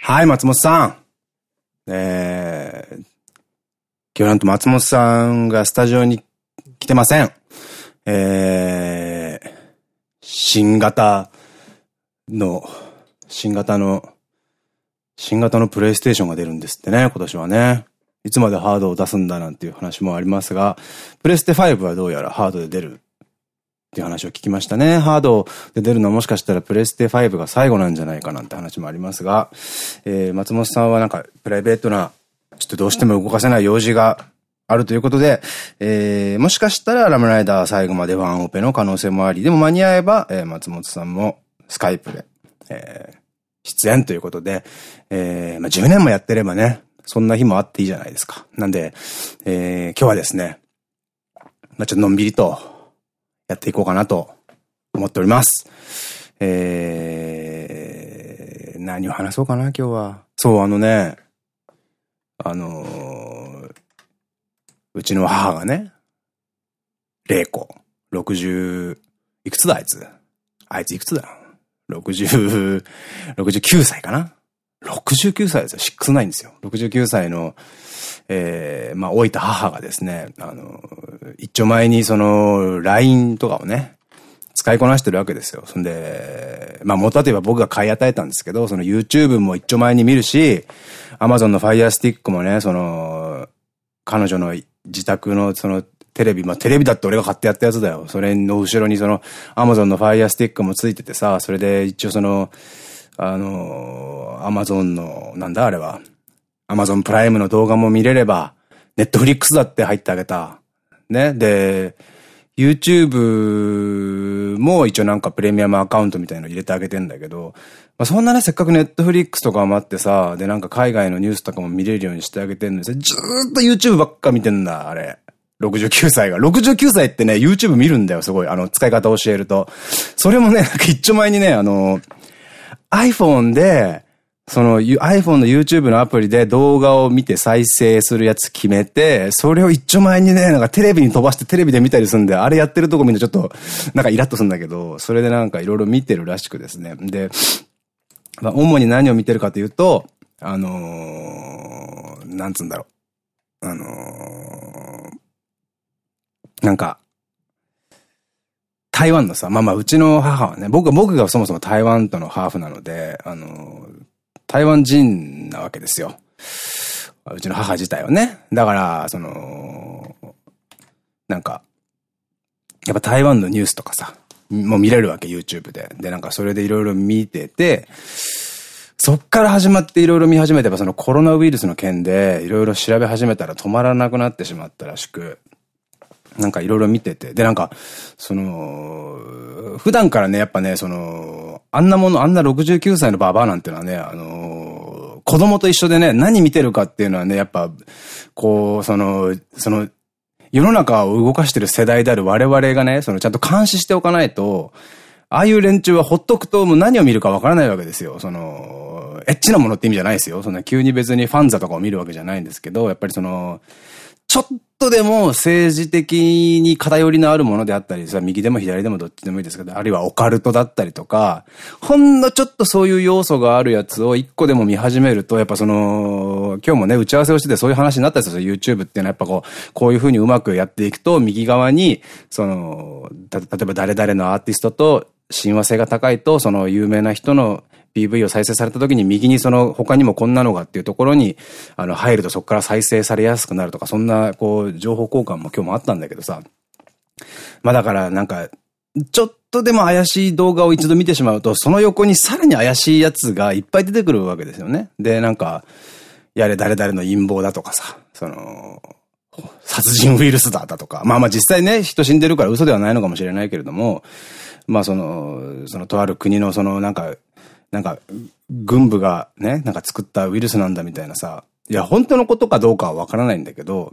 はい、松本さん。えー、今日なんと松本さんがスタジオに来てません。えー、新型の、新型の、新型のプレイステーションが出るんですってね、今年はね。いつまでハードを出すんだなんていう話もありますが、プレステ5はどうやらハードで出るっていう話を聞きましたね。ハードで出るのはもしかしたらプレステ5が最後なんじゃないかなんて話もありますが、えー、松本さんはなんかプライベートな、ちょっとどうしても動かせない用事があるということで、えー、もしかしたらラムライダー最後までワンオペの可能性もあり、でも間に合えば、えー、松本さんもスカイプで、えー、出演ということで、えー、まあ、10年もやってればね、そんな日もあっていいじゃないですか。なんで、えー、今日はですね、まあ、ちょっとのんびりと、やっていこうかなと思っております。えー、何を話そうかな、今日は。そう、あのね、あのー、うちの母がね、玲子、60、いくつだあいつ。あいついくつだ ?60、69歳かな ?69 歳ですよ。69ですよ。69歳の、えー、まあ、老いた母がですね、あの、一丁前にその、LINE とかをね、使いこなしてるわけですよ。そんで、まあ、元はといえば僕が買い与えたんですけど、その YouTube も一丁前に見るし、Amazon の Fire Stick もね、その、彼女の自宅のそのテレビ、まあ、テレビだって俺が買ってやったやつだよ。それの後ろにその Amazon の Fire Stick もついててさ、それで一応その、あの、Amazon の、なんだあれは、アマゾンプライムの動画も見れれば、ネットフリックスだって入ってあげた。ね？で、YouTube も一応なんかプレミアムアカウントみたいなの入れてあげてんだけど、まあ、そんなね、せっかくネットフリックスとかもあってさ、でなんか海外のニュースとかも見れるようにしてあげてんのにずーっと YouTube ばっか見てんだ、あれ。69歳が。69歳ってね、YouTube 見るんだよ、すごい。あの、使い方教えると。それもね、なんか一丁前にね、あの、iPhone で、その iPhone の YouTube のアプリで動画を見て再生するやつ決めて、それを一丁前にね、なんかテレビに飛ばしてテレビで見たりするんで、あれやってるとこ見るとちょっと、なんかイラッとするんだけど、それでなんかいろいろ見てるらしくですね。で、まあ、主に何を見てるかというと、あのー、なんつうんだろう。あのー、なんか、台湾のさ、まあまあ、うちの母はね、僕、僕がそもそも台湾とのハーフなので、あの、台湾人なわけですよ。うちの母自体はね。だから、その、なんか、やっぱ台湾のニュースとかさ、もう見れるわけ、YouTube で。で、なんかそれでいろいろ見てて、そっから始まっていろいろ見始めて、そのコロナウイルスの件でいろいろ調べ始めたら止まらなくなってしまったらしく、なんかいろいろ見てて。で、なんか、その、普段からね、やっぱね、その、あんなもの、あんな69歳のババアなんてのはね、あの、子供と一緒でね、何見てるかっていうのはね、やっぱ、こう、その、その、世の中を動かしてる世代である我々がね、そのちゃんと監視しておかないと、ああいう連中はほっとくともう何を見るかわからないわけですよ。その、エッチなものって意味じゃないですよ。そんな急に別にファンザとかを見るわけじゃないんですけど、やっぱりその、ちょっととでも政治的に偏りのあるものであったりさ、右でも左でもどっちでもいいですけど、あるいはオカルトだったりとか、ほんのちょっとそういう要素があるやつを一個でも見始めると、やっぱその、今日もね、打ち合わせをしててそういう話になったんですよ。YouTube っていうのはやっぱこう、こういう風にうまくやっていくと、右側に、その、例えば誰々のアーティストと親和性が高いと、その有名な人の PV を再生された時に右にその他にもこんなのがっていうところにあの入るとそこから再生されやすくなるとかそんなこう情報交換も今日もあったんだけどさ。まあだからなんかちょっとでも怪しい動画を一度見てしまうとその横にさらに怪しいやつがいっぱい出てくるわけですよね。でなんかやれ誰々の陰謀だとかさ、その、殺人ウイルスだだとか。まあまあ実際ね、人死んでるから嘘ではないのかもしれないけれども、まあその、そのとある国のそのなんかなんか、軍部がね、なんか作ったウイルスなんだみたいなさ、いや、本当のことかどうかはわからないんだけど、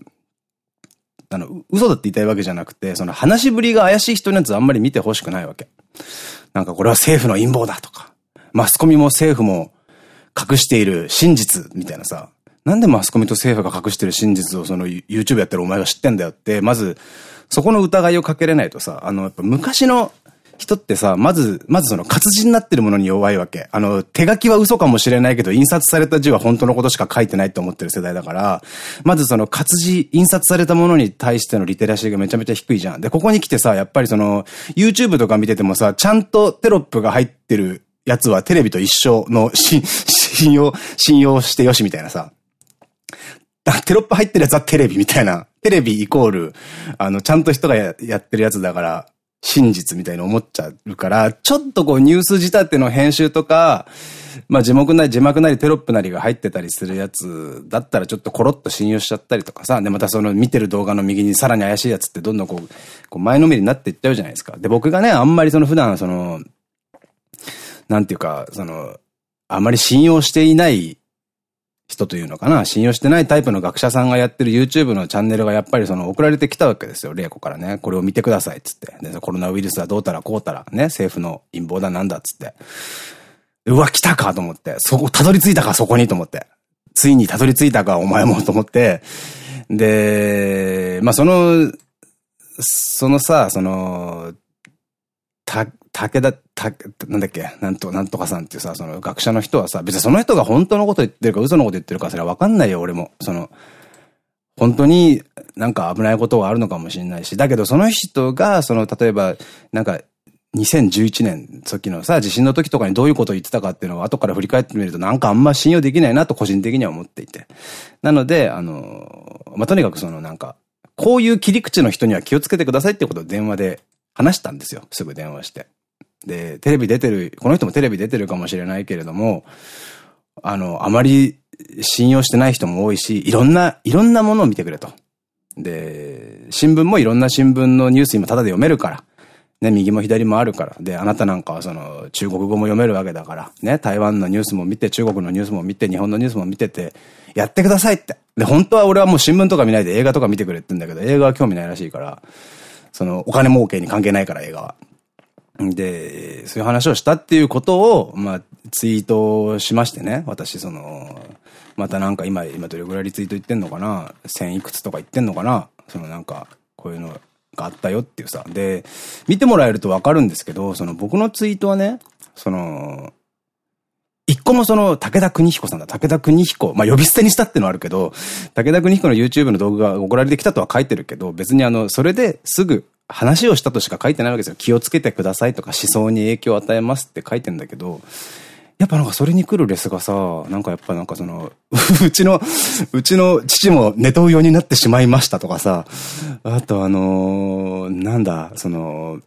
あの、嘘だって言いたいわけじゃなくて、その話しぶりが怪しい人のやつあんまり見てほしくないわけ。なんかこれは政府の陰謀だとか、マスコミも政府も隠している真実みたいなさ、なんでマスコミと政府が隠してる真実をその YouTube やってるお前が知ってんだよって、まず、そこの疑いをかけれないとさ、あの、やっぱ昔の人ってさ、まず、まずその活字になってるものに弱いわけ。あの、手書きは嘘かもしれないけど、印刷された字は本当のことしか書いてないと思ってる世代だから、まずその活字、印刷されたものに対してのリテラシーがめちゃめちゃ低いじゃん。で、ここに来てさ、やっぱりその、YouTube とか見ててもさ、ちゃんとテロップが入ってるやつはテレビと一緒の信用、信用してよしみたいなさ。テロップ入ってるやつはテレビみたいな。テレビイコール、あの、ちゃんと人がやってるやつだから、真実みたいに思っちゃうから、ちょっとこうニュース仕立ての編集とか、まあ字幕なり字幕なりテロップなりが入ってたりするやつだったらちょっとコロッと信用しちゃったりとかさ、でまたその見てる動画の右にさらに怪しいやつってどんどんこう、こう前のめりになっていっちゃうじゃないですか。で、僕がね、あんまりその普段その、なんていうか、その、あまり信用していない人というのかな、信用してないタイプの学者さんがやってる YouTube のチャンネルがやっぱりその送られてきたわけですよ、玲子からね。これを見てください、っつって。で、コロナウイルスはどうたらこうたら、ね、政府の陰謀だなんだ、っつって。うわ、来たかと思って。そこ、たどり着いたか、そこにと思って。ついにたどり着いたか、お前もと思って。で、まあ、その、そのさ、その、た、武田、た、なんだっけ、なんと、なんとかさんっていうさ、その学者の人はさ、別にその人が本当のこと言ってるか嘘のこと言ってるかそれはわかんないよ、俺も。その、本当になんか危ないことがあるのかもしれないし、だけどその人が、その、例えば、なんか、2011年、時のさ、地震の時とかにどういうことを言ってたかっていうのを後から振り返ってみるとなんかあんま信用できないなと個人的には思っていて。なので、あの、まあ、とにかくそのなんか、こういう切り口の人には気をつけてくださいってことを電話で話したんですよ。すぐ電話して。で、テレビ出てる、この人もテレビ出てるかもしれないけれども、あの、あまり信用してない人も多いし、いろんな、いろんなものを見てくれと。で、新聞もいろんな新聞のニュース今タダで読めるから。ね、右も左もあるから。で、あなたなんかはその、中国語も読めるわけだから。ね、台湾のニュースも見て、中国のニュースも見て、日本のニュースも見てて、やってくださいって。で、本当は俺はもう新聞とか見ないで映画とか見てくれって言うんだけど、映画は興味ないらしいから、その、お金儲けに関係ないから映画は。で、そういう話をしたっていうことを、まあ、ツイートしましてね。私、その、またなんか今、今どれぐらいリツイート言ってんのかな？千いくつとか言ってんのかな？そのなんか、こういうのがあったよっていうさ。で、見てもらえるとわかるんですけど、その僕のツイートはね、その、一個もその、武田邦彦さんだ、武田邦彦、まあ呼び捨てにしたってのはあるけど、武田邦彦の YouTube の動画が送られてきたとは書いてるけど、別にあの、それですぐ話をしたとしか書いてないわけですよ。気をつけてくださいとか思想に影響を与えますって書いてんだけど、やっぱなんかそれに来るレスがさ、なんかやっぱなんかその、うちの、うちの父もネトウヨになってしまいましたとかさ、あとあのー、なんだ、その、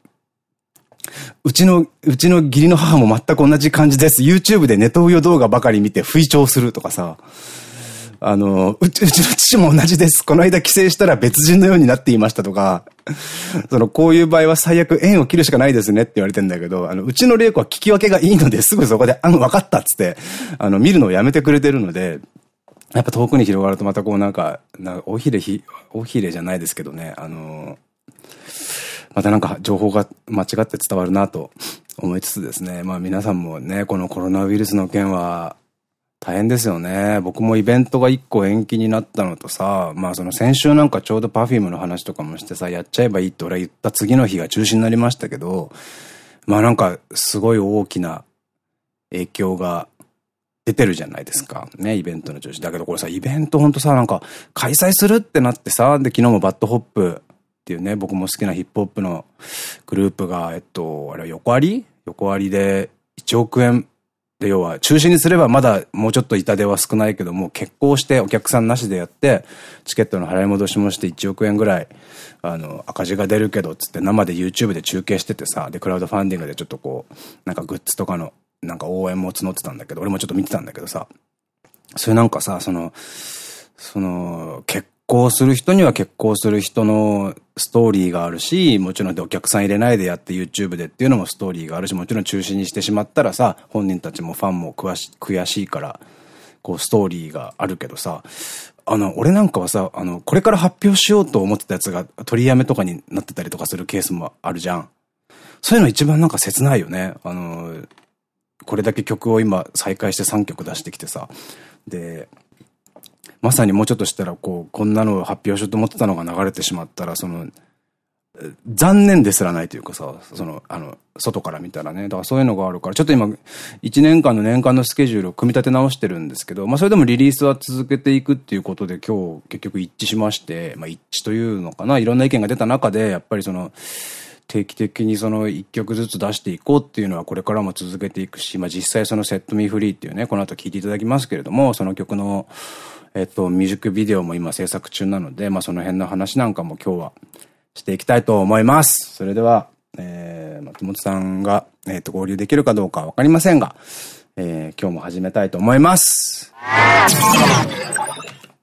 うちの、うちの義理の母も全く同じ感じです。YouTube でネトウヨ動画ばかり見て吹聴するとかさ、あの、うち、うちの父も同じです。この間帰省したら別人のようになっていましたとか、その、こういう場合は最悪縁を切るしかないですねって言われてんだけど、あの、うちの玲子は聞き分けがいいのですぐそこで、あの、分かったっつって、あの、見るのをやめてくれてるので、やっぱ遠くに広がるとまたこうなんか、なおひれひ、おひれじゃないですけどね、あの、またなんか情報が間違って伝わるなと思いつつですね、まあ皆さんもね、このコロナウイルスの件は、大変ですよね。僕もイベントが一個延期になったのとさ、まあその先週なんかちょうど Perfume の話とかもしてさ、やっちゃえばいいって俺は言った次の日が中止になりましたけど、まあなんかすごい大きな影響が出てるじゃないですか。ね、イベントの中止。だけどこれさ、イベントほんとさ、なんか開催するってなってさ、で昨日もバッドホップっていうね、僕も好きなヒップホップのグループが、えっと、あれは横アリ？横アリで1億円で、要は、中止にすればまだもうちょっと痛手は少ないけども、決行してお客さんなしでやって、チケットの払い戻しもして1億円ぐらい、あの、赤字が出るけど、つって生で YouTube で中継しててさ、で、クラウドファンディングでちょっとこう、なんかグッズとかの、なんか応援も募ってたんだけど、俺もちょっと見てたんだけどさ、それなんかさ、その、その、結行する人には結婚する人のストーリーがあるし、もちろんお客さん入れないでやって YouTube でっていうのもストーリーがあるし、もちろん中止にしてしまったらさ、本人たちもファンも悔し悔しいから、こうストーリーがあるけどさ、あの、俺なんかはさ、あの、これから発表しようと思ってたやつが取りやめとかになってたりとかするケースもあるじゃん。そういうの一番なんか切ないよね。あの、これだけ曲を今再開して3曲出してきてさ。で、まさにもうちょっとしたら、こう、こんなのを発表しようと思ってたのが流れてしまったら、その、残念ですらないというかさ、その、あの、外から見たらね。だからそういうのがあるから、ちょっと今、1年間の年間のスケジュールを組み立て直してるんですけど、まあそれでもリリースは続けていくっていうことで今日結局一致しまして、まあ一致というのかな、いろんな意見が出た中で、やっぱりその、定期的にその一曲ずつ出していこうっていうのはこれからも続けていくし、まあ実際そのセットミーフリーっていうね、この後聴いていただきますけれども、その曲の、えっと、ミュージックビデオも今制作中なので、まあその辺の話なんかも今日はしていきたいと思います。それでは、えー、松本さんが、えっ、と、合流できるかどうかわかりませんが、えー、今日も始めたいと思います。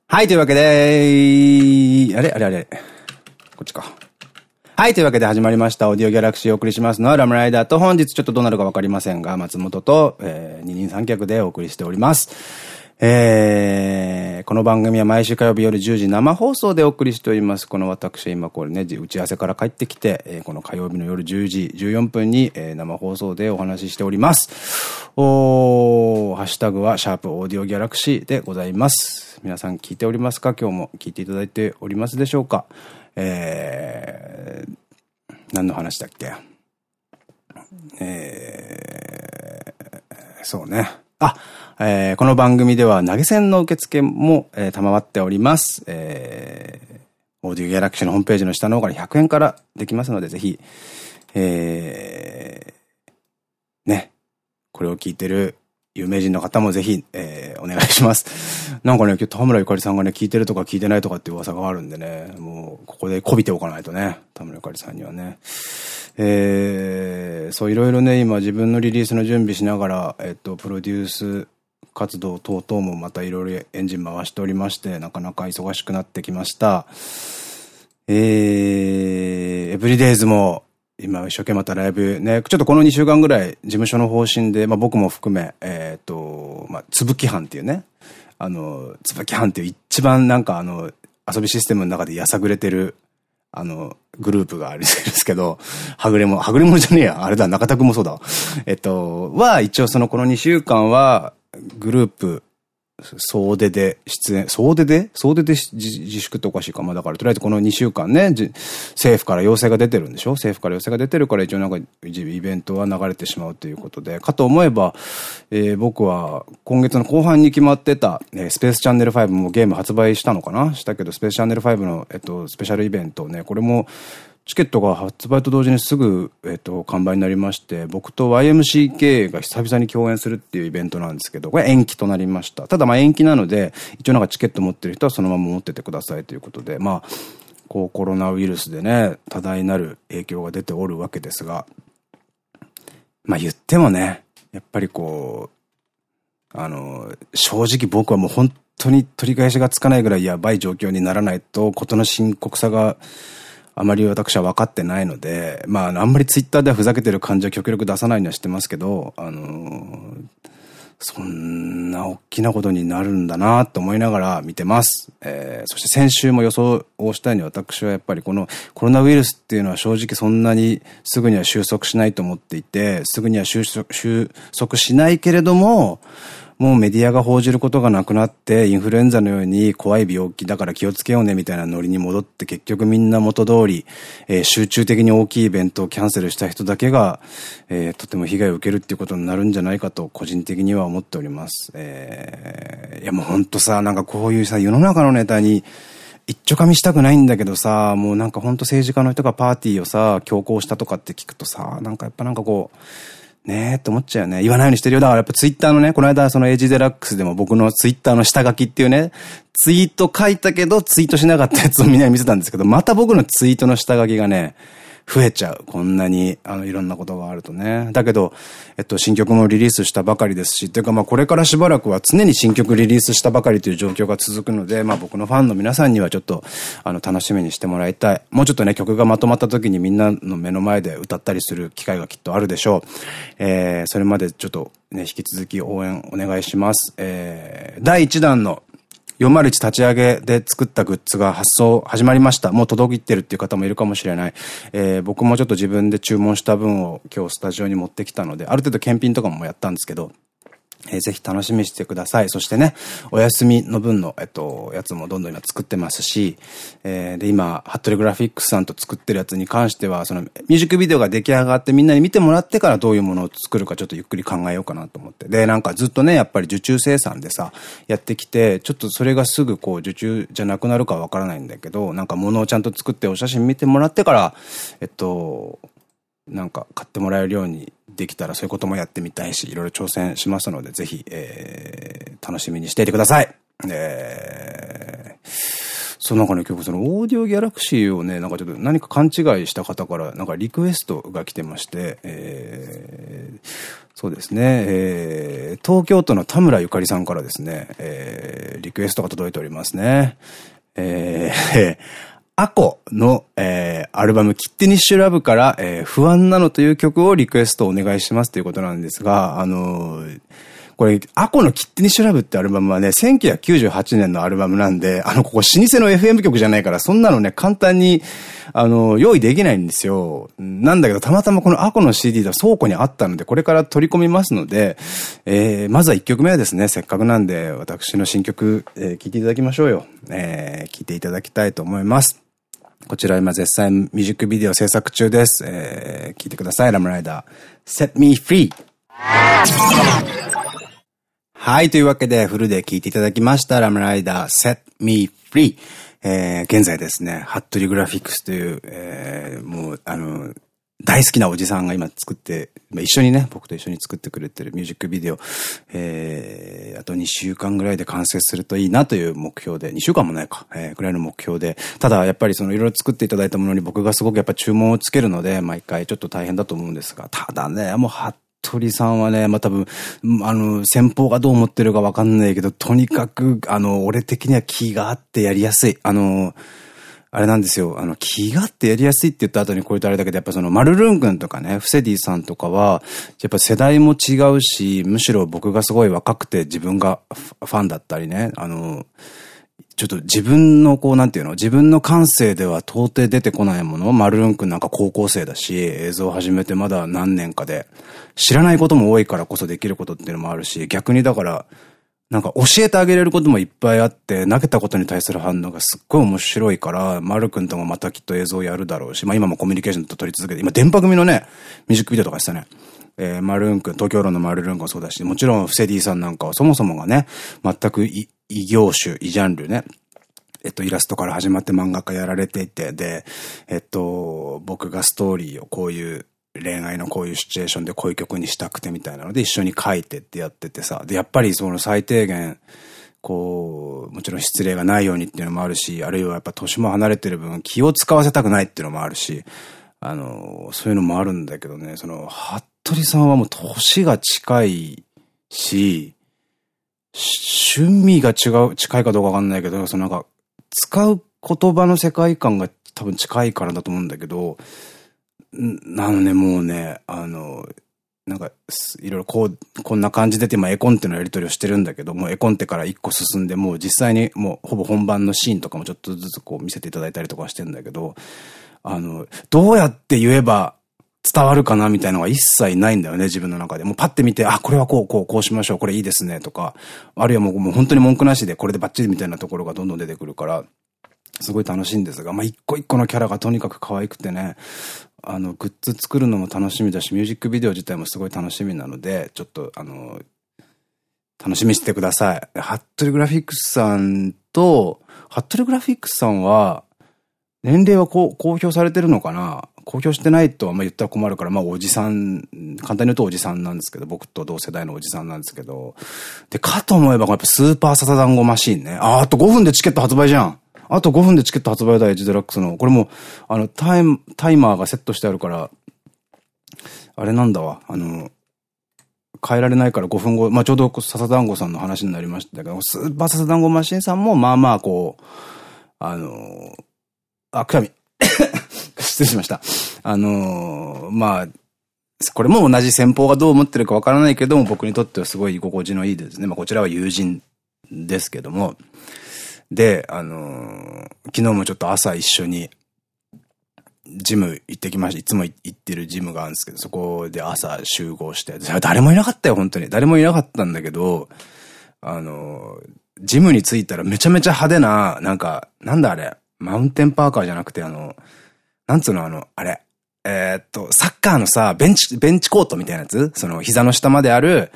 はい、というわけで、あれあれあれこっちか。はい、というわけで始まりました。オーディオギャラクシーをお送りしますのはラムライダーと本日ちょっとどうなるかわかりませんが、松本と、えー、二人三脚でお送りしております。えー、この番組は毎週火曜日夜10時生放送でお送りしております。この私、今これね、打ち合わせから帰ってきて、えー、この火曜日の夜10時14分に、えー、生放送でお話ししております。おー、ハッシュタグはシャープオーディオギャラクシーでございます。皆さん聞いておりますか？今日も聞いていただいておりますでしょうか？えー、何の話だっけ？えー、そうね。あ、えー、この番組では投げ銭の受付も、えー、賜っております。えー、オーディオギャラクシーのホームページの下の方から100円からできますので、ぜひ、えー、ね、これを聞いてる有名人の方もぜひ、えー、お願いします。なんかね、今日田村ゆかりさんがね、聞いてるとか聞いてないとかっていう噂があるんでね、もう、ここでこびておかないとね、田村ゆかりさんにはね。えー、そういろいろね、今自分のリリースの準備しながら、えっと、プロデュース活動等々もまたいろいろエンジン回しておりまして、なかなか忙しくなってきました。えー、エブリデイズも今一生懸命またライブね、ちょっとこの2週間ぐらい事務所の方針で、まあ僕も含め、えっ、ー、と、まあ、つぶき班っていうね、あの、つぶき班っていう一番なんかあの、遊びシステムの中でやさぐれてる、あの、グループがあるんですけど、はぐれも、はぐれもじゃねえや、あれだ、中田くんもそうだ。えっと、は、一応そのこの2週間は、グループ、総出で出演、総出で？総出で自粛っておかしいか。まあだからとりあえずこの2週間ね、政府から要請が出てるんでしょ？政府から要請が出てるから一応なんかイベントは流れてしまうということで、かと思えば、えー、僕は今月の後半に決まってた、えー、スペースチャンネル5もゲーム発売したのかな？したけど、スペースチャンネル5の、えっと、スペシャルイベントね、これもチケットが発売と同時にすぐ、えっと、完売になりまして、僕と YMCK が久々に共演するっていうイベントなんですけど、これ延期となりました。ただまあ延期なので、一応なんかチケット持ってる人はそのまま持っててくださいということで、まあ、こうコロナウイルスでね、多大なる影響が出ておるわけですが、まあ言ってもね、やっぱりこう、あの、正直僕はもう本当に取り返しがつかないぐらいやばい状況にならないと、ことの深刻さがあまり私は分かってないので、まあ、あんまりツイッターではふざけてる感じは極力出さないにはしてますけど、あのー、そんな大きなことになるんだなと思いながら見てます。えー、そして先週も予想をしたように私はやっぱりこのコロナウイルスっていうのは正直そんなにすぐには収束しないと思っていて、すぐには収束収束しないけれども、もうメディアが報じることがなくなって、インフルエンザのように怖い病気だから気をつけようねみたいなノリに戻って結局みんな元通り、えー、集中的に大きいイベントをキャンセルした人だけが、えー、とても被害を受けるっていうことになるんじゃないかと個人的には思っております。えー、いやもうほんとさ、なんかこういうさ、世の中のネタに、一丁噛みしたくないんだけどさ、もうなんかほんと政治家の人がパーティーをさ、強行したとかって聞くとさ、なんかやっぱなんかこう、ねえって思っちゃうよね。言わないようにしてるよ。だからやっぱツイッターのね、この間そのエイジデラックスでも僕のツイッターの下書きっていうね、ツイート書いたけどツイートしなかったやつをみんなに見せたんですけど、また僕のツイートの下書きがね、増えちゃう。こんなに、あの、いろんなことがあるとね。だけど、えっと、新曲もリリースしたばかりですし、というかまあこれからしばらくは常に新曲リリースしたばかりという状況が続くので、まあ僕のファンの皆さんにはちょっと、あの、楽しみにしてもらいたい。もうちょっとね、曲がまとまった時にみんなの目の前で歌ったりする機会がきっとあるでしょう。えー、それまでちょっとね、引き続き応援お願いします。えー、第1弾の401立ち上げで作ったグッズが発送始まりました。もう届いてるっていう方もいるかもしれない。えー、僕もちょっと自分で注文した分を今日スタジオに持ってきたので、ある程度検品とかもやったんですけど、えー、ぜひ楽しみにしてください。そしてね、お休みの分の、えっと、やつもどんどん今作ってますし、えー、で、今、ハットリグラフィックスさんと作ってるやつに関しては、その、ミュージックビデオが出来上がってみんなに見てもらってからどういうものを作るかちょっとゆっくり考えようかなと思って。で、なんかずっとね、やっぱり受注生産でさ、やってきて、ちょっとそれがすぐこう、受注じゃなくなるかわからないんだけど、なんか物をちゃんと作ってお写真見てもらってから、えっと、なんか買ってもらえるようにできたらそういうこともやってみたいし、いろいろ挑戦しますので、ぜひ、えー、楽しみにしていてください。えー、そうなんかね、今日そのオーディオギャラクシーをね、なんかちょっと何か勘違いした方からなんかリクエストが来てまして、えー、そうですね、えー、東京都の田村ゆかりさんからですね、えー、リクエストが届いておりますね。えー、アコの、えー、アルバム、キッティニッシュラブから、えー、不安なのという曲をリクエストお願いしますということなんですが、あのーこれ、アコのキッティニッシュラブってアルバムはね、1998年のアルバムなんで、あの、ここ老舗の FM 曲じゃないから、そんなのね、簡単に、あの、用意できないんですよ。なんだけど、たまたまこのアコの CD が倉庫にあったので、これから取り込みますので、えー、まずは1曲目はですね、せっかくなんで、私の新曲、えー、聴いていただきましょうよ。えー、聴いていただきたいと思います。こちら今絶賛ミュージックビデオ制作中です。えー、聞いてください、ラムライダー。Set Me Free! はい、というわけでフルで聞いていただきました、ラムライダー Set Me Free! えー、現在ですね、ハットリグラフィックスという、えー、もう、あの、大好きなおじさんが今作って、一緒にね、僕と一緒に作ってくれてるミュージックビデオ、えー、あと2週間ぐらいで完成するといいなという目標で、2週間もないか、えー、ぐらいの目標で、ただやっぱりそのいろいろ作っていただいたものに僕がすごくやっぱ注文をつけるので、毎回ちょっと大変だと思うんですが、ただね、もう服部さんはね、まあ、多分、あの、先方がどう思ってるかわかんないけど、とにかく、あの、俺的には気があってやりやすい。あの、あれなんですよ。あの、気がってやりやすいって言った後にこれとあれだけど、やっぱその、マルルン君とかね、フセディさんとかは、やっぱ世代も違うし、むしろ僕がすごい若くて自分がファンだったりね、あの、ちょっと自分のこう、なんていうの自分の感性では到底出てこないものマルルン君なんか高校生だし、映像を始めてまだ何年かで、知らないことも多いからこそできることっていうのもあるし、逆にだから、なんか教えてあげれることもいっぱいあって、投げたことに対する反応がすっごい面白いから、マル君ともまたきっと映像やるだろうし、まあ今もコミュニケーションと取り続けて、今電波組のね、ミュージックビデオとかしたね。えー、マルーン君、東京論のマルルン君もそうだし、もちろんフセディさんなんかはそもそもがね、全く異業種、異ジャンルね、えっと、イラストから始まって漫画家やられていて、で、えっと、僕がストーリーをこういう恋愛のこういうシチュエーションでこういう曲にしたくてみたいなので一緒に書いてってやっててさ。で、やっぱりその最低限、こう、もちろん失礼がないようにっていうのもあるし、あるいはやっぱ年も離れてる分気を使わせたくないっていうのもあるし、あの、そういうのもあるんだけどね、その、服部さんはもう年が近いし、趣味が違う、近いかどうかわかんないけど、そのなんか、使う言葉の世界観が多分近いからだと思うんだけど、あのね、もうね、あの、なんか、いろいろこう、こんな感じで今絵コンテのやり取りをしてるんだけど、も絵コンテから一個進んで、もう実際にもうほぼ本番のシーンとかもちょっとずつこう見せていただいたりとかしてんだけど、あの、どうやって言えば伝わるかなみたいなのが一切ないんだよね、自分の中で。もうパッて見て、あ、これはこう、こう、こうしましょう、これいいですね、とか、あるいはもうもう本当に文句なしでこれでバッチリみたいなところがどんどん出てくるから、すごい楽しいんですが、まあ、一個一個のキャラがとにかく可愛くてね、あの、グッズ作るのも楽しみだし、ミュージックビデオ自体もすごい楽しみなので、ちょっと、あの、楽しみしてください。ハットリグラフィックスさんと、ハットリグラフィックスさんは、年齢はこう公表されてるのかな？公表してないとあんま言ったら困るから、まあおじさん、簡単に言うとおじさんなんですけど、僕と同世代のおじさんなんですけど、で、かと思えばやっぱスーパーササダンゴマシーンね。あ、あと5分でチケット発売じゃん。あと5分でチケット発売だ、エッジデラックスの。これも、あの、タイム、タイマーがセットしてあるから、あれなんだわ、あの、変えられないから5分後、まあ、ちょうど笹団子さんの話になりましたけど、スーパー笹団子マシンさんも、まあまあ、こう、あのあ、くしゃみ。失礼しました。あのまあ、これも同じ先方がどう思ってるかわからないけども、僕にとってはすごい居心地のいいですね。まあ、こちらは友人ですけども、で、あのー、昨日もちょっと朝一緒にジム行ってきました。いつも行ってるジムがあるんですけど、そこで朝集合して、誰もいなかったよ、本当に。誰もいなかったんだけど、あの、ジムに着いたらめちゃめちゃ派手な、なんか、なんだあれ、マウンテンパーカーじゃなくて、あの、なんつうのあの、あれ、えー、っと、サッカーのさ、ベンチ、ベンチコートみたいなやつ？その膝の下まである、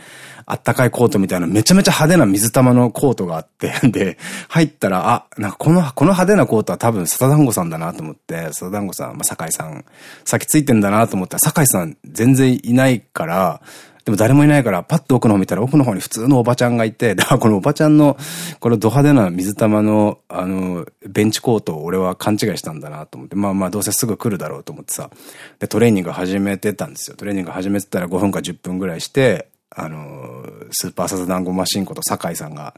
あったかいコートみたいなめちゃめちゃ派手な水玉のコートがあって、で、入ったら、あ、なんかこの、この派手なコートは多分サタダンゴさんだなと思って、サタダンゴさん、まあ、酒井さん、先ついてんだなと思ったら、酒井さん全然いないから、でも誰もいないから、パッと奥の方見たら奥の方に普通のおばちゃんがいて、だからこのおばちゃんの、このド派手な水玉の、あの、ベンチコートを俺は勘違いしたんだなと思って、まあまあどうせすぐ来るだろうと思ってさ、で、トレーニング始めてたんですよ。トレーニング始めてたら5分か10分ぐらいして、あの、スーパーサザダンゴマシンこと酒井さんが、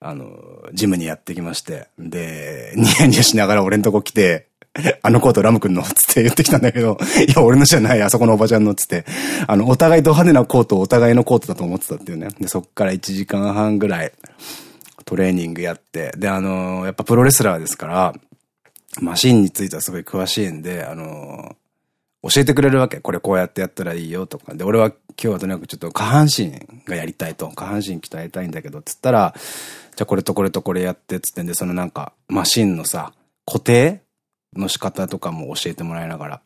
あの、ジムにやってきまして、で、ニヤニヤしながら俺んとこ来て、あのコートラム君の、つって言ってきたんだけど、いや、俺のじゃない、あそこのおばちゃんの、つって、あの、お互いド派手なコートをお互いのコートだと思ってたっていうね。で、そっから1時間半ぐらい、トレーニングやって、で、あの、やっぱプロレスラーですから、マシンについてはすごい詳しいんで、あの、教えてくれるわけ。これこうやってやったらいいよとか。で、俺は今日はとにかくちょっと下半身がやりたいと。下半身鍛えたいんだけど、つったら、じゃあこれとこれとこれやって、つってんで、そのなんか、マシンのさ、固定の仕方とかも教えてもらいながら、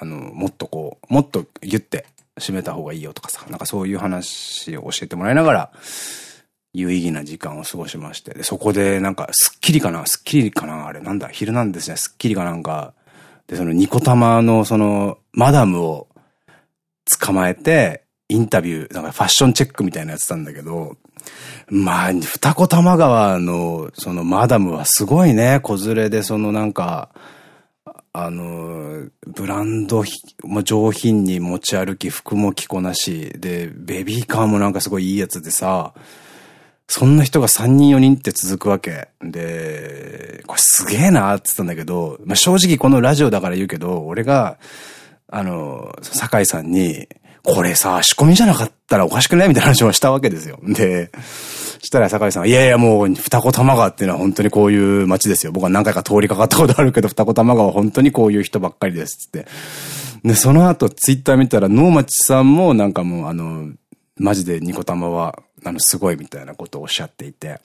あの、もっとこう、もっとギュって締めた方がいいよとかさ、なんかそういう話を教えてもらいながら、有意義な時間を過ごしまして、で、そこでなんか、スッキリかな？スッキリかな？あれ、なんだ？昼なんですね。スッキリかなんか、で、そのニコ玉のその、マダムを捕まえて、インタビュー、なんかファッションチェックみたいなやつなんだけど、まあ、二子玉川の、そのマダムはすごいね、子連れで、そのなんか、あの、ブランドも上品に持ち歩き、服も着こなし、で、ベビーカーもなんかすごいいいやつでさ、そんな人が3人4人って続くわけ。で、これすげえなって言ったんだけど、まあ、正直このラジオだから言うけど、俺が、あの、酒井さんに、これさ、仕込みじゃなかったらおかしくない？みたいな話をしたわけですよ。で、したら酒井さんいやいやもう、二子玉川っていうのは本当にこういう街ですよ。僕は何回か通りかかったことあるけど、二子玉川は本当にこういう人ばっかりです。って。で、その後ツイッター見たら、能町さんもなんかもうあの、マジでニコ玉は、あの、すごいみたいなことをおっしゃっていて。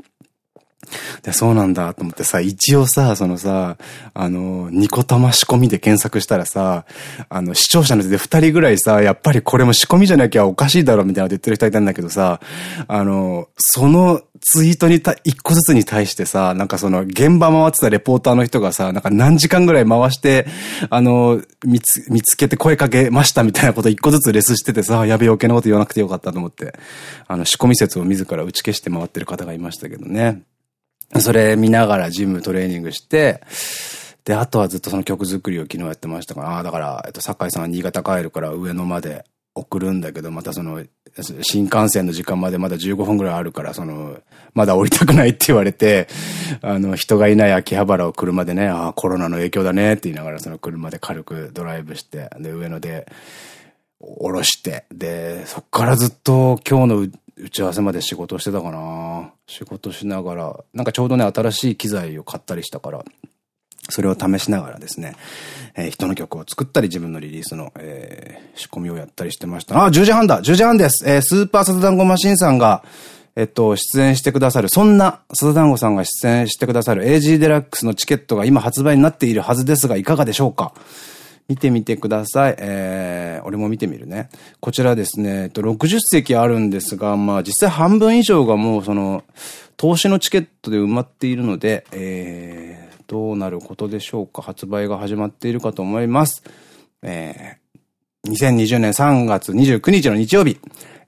で、そうなんだと思ってさ、一応さ、そのさ、あの、ニコ玉仕込みで検索したらさ、あの、視聴者の人で二人ぐらいさ、やっぱりこれも仕込みじゃなきゃおかしいだろみたいなこと言ってる人いたんだけどさ、あの、そのツイートにた、一個ずつに対してさ、なんかその、現場回ってたレポーターの人がさ、なんか何時間ぐらい回して、あの、見つ、見つけて声かけましたみたいなこと一個ずつレスしててさ、やべえ余計なこと言わなくてよかったと思って、あの、仕込み説を自ら打ち消して回ってる方がいましたけどね。それ見ながらジムトレーニングして、で、あとはずっとその曲作りを昨日やってましたから、ああ、だから、えっと、酒井さんは新潟帰るから上野まで送るんだけど、またその、新幹線の時間までまだ15分ぐらいあるから、その、まだ降りたくないって言われて、あの、人がいない秋葉原を車でね、ああ、コロナの影響だねって言いながら、その車で軽くドライブして、で、上野で、降ろして、で、そっからずっと今日の打ち合わせまで仕事してたかな仕事しながら、なんかちょうどね、新しい機材を買ったりしたから、それを試しながらですね、えー、人の曲を作ったり自分のリリースの、えー、仕込みをやったりしてました。あ、10時半だ !10 時半ですえー、スーパーサザダンゴマシンさんが、えっと、出演してくださる、そんなサザダンゴさんが出演してくださる AG デラックスのチケットが今発売になっているはずですが、いかがでしょうか？見てみてください。えー、俺も見てみるね。こちらですね、えっと、60席あるんですが、まあ実際半分以上がもうその、投資のチケットで埋まっているので、えー、どうなることでしょうか。発売が始まっているかと思います。えー、2020年3月29日の日曜日、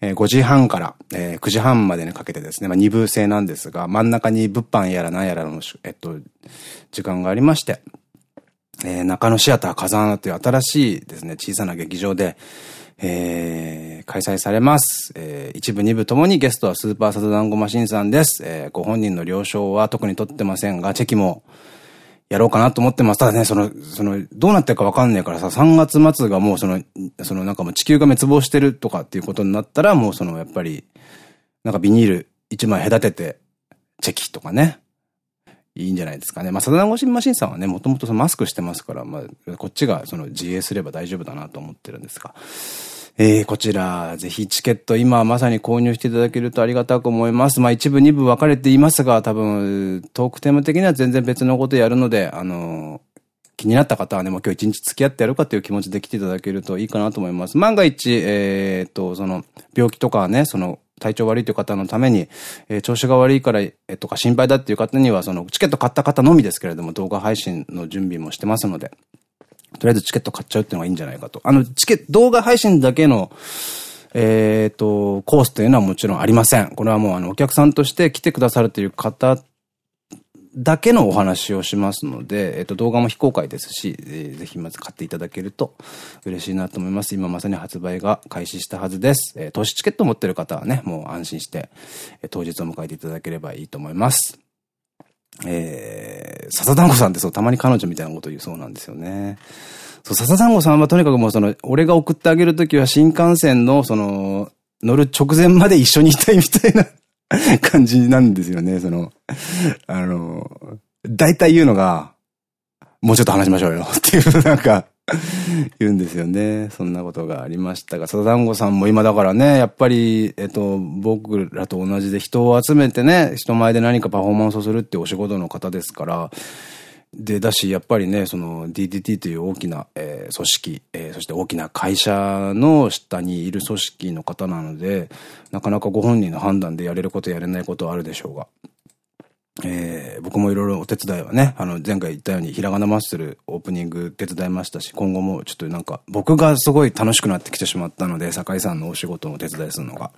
えー、5時半から、えー、9時半までにかけてですね、まあ、2部制なんですが、真ん中に物販やら何やらの、えっと、時間がありまして、えー、中野シアター風穴という新しいですね、小さな劇場で、えー、開催されます。えー、一部二部ともにゲストはスーパーサザダンゴマシンさんです。えー、ご本人の了承は特に取ってませんが、チェキもやろうかなと思ってます。ただね、その、その、どうなってるかわかんないからさ、3月末がもうその、そのなんかもう地球が滅亡してるとかっていうことになったら、もうその、やっぱり、なんかビニール一枚隔てて、チェキとかね、いいんじゃないですかね。まあ、サザンゴシンマシンさんはね、もともとマスクしてますから、まあ、こっちがその自衛すれば大丈夫だなと思ってるんですが。えー、こちら、ぜひチケット今まさに購入していただけるとありがたく思います。まあ一部二部分かれていますが、多分、トークテーマ的には全然別のことやるので、あの気になった方はね、もう今日一日付き合ってやるかという気持ちで来ていただけるといいかなと思います。万が一、えー、っと、その、病気とかね、その、体調悪いという方のために、えー、調子が悪いから、えー、とか心配だっていう方には、その、チケット買った方のみですけれども、動画配信の準備もしてますので、とりあえずチケット買っちゃうっていうのがいいんじゃないかと。あの、チケット、動画配信だけの、えっ、と、コースというのはもちろんありません。これはもうあの、お客さんとして来てくださるという方だけのお話をしますので、えっ、と、動画も非公開ですし、えー、ぜひまず買っていただけると嬉しいなと思います。今まさに発売が開始したはずです。えー、投資チケット持ってる方はね、もう安心して、えー、当日を迎えていただければいいと思います。えー、笹団子さんってそう、たまに彼女みたいなこと言うそうなんですよね。そう、笹団子さんはとにかくもうその、俺が送ってあげるときは新幹線の、その、乗る直前まで一緒にいたいみたいな 感じなんですよね、その、あの、大体言うのが、もうちょっと話しましょうよ。っていう、なんか、言うんですよね。そんなことがありましたが、サダンゴさんも今だからね、やっぱり、えっと、僕らと同じで人を集めてね、人前で何かパフォーマンスをするってお仕事の方ですから、で、だし、やっぱりね、その DDT という大きな、えー、組織、えー、そして大きな会社の下にいる組織の方なので、なかなかご本人の判断でやれることやれないことはあるでしょうが。えー、僕もいろいろお手伝いはね、あの、前回言ったように、ひらがなマッスルオープニング手伝いましたし、今後もちょっとなんか、僕がすごい楽しくなってきてしまったので、酒井さんのお仕事をお手伝いするのが。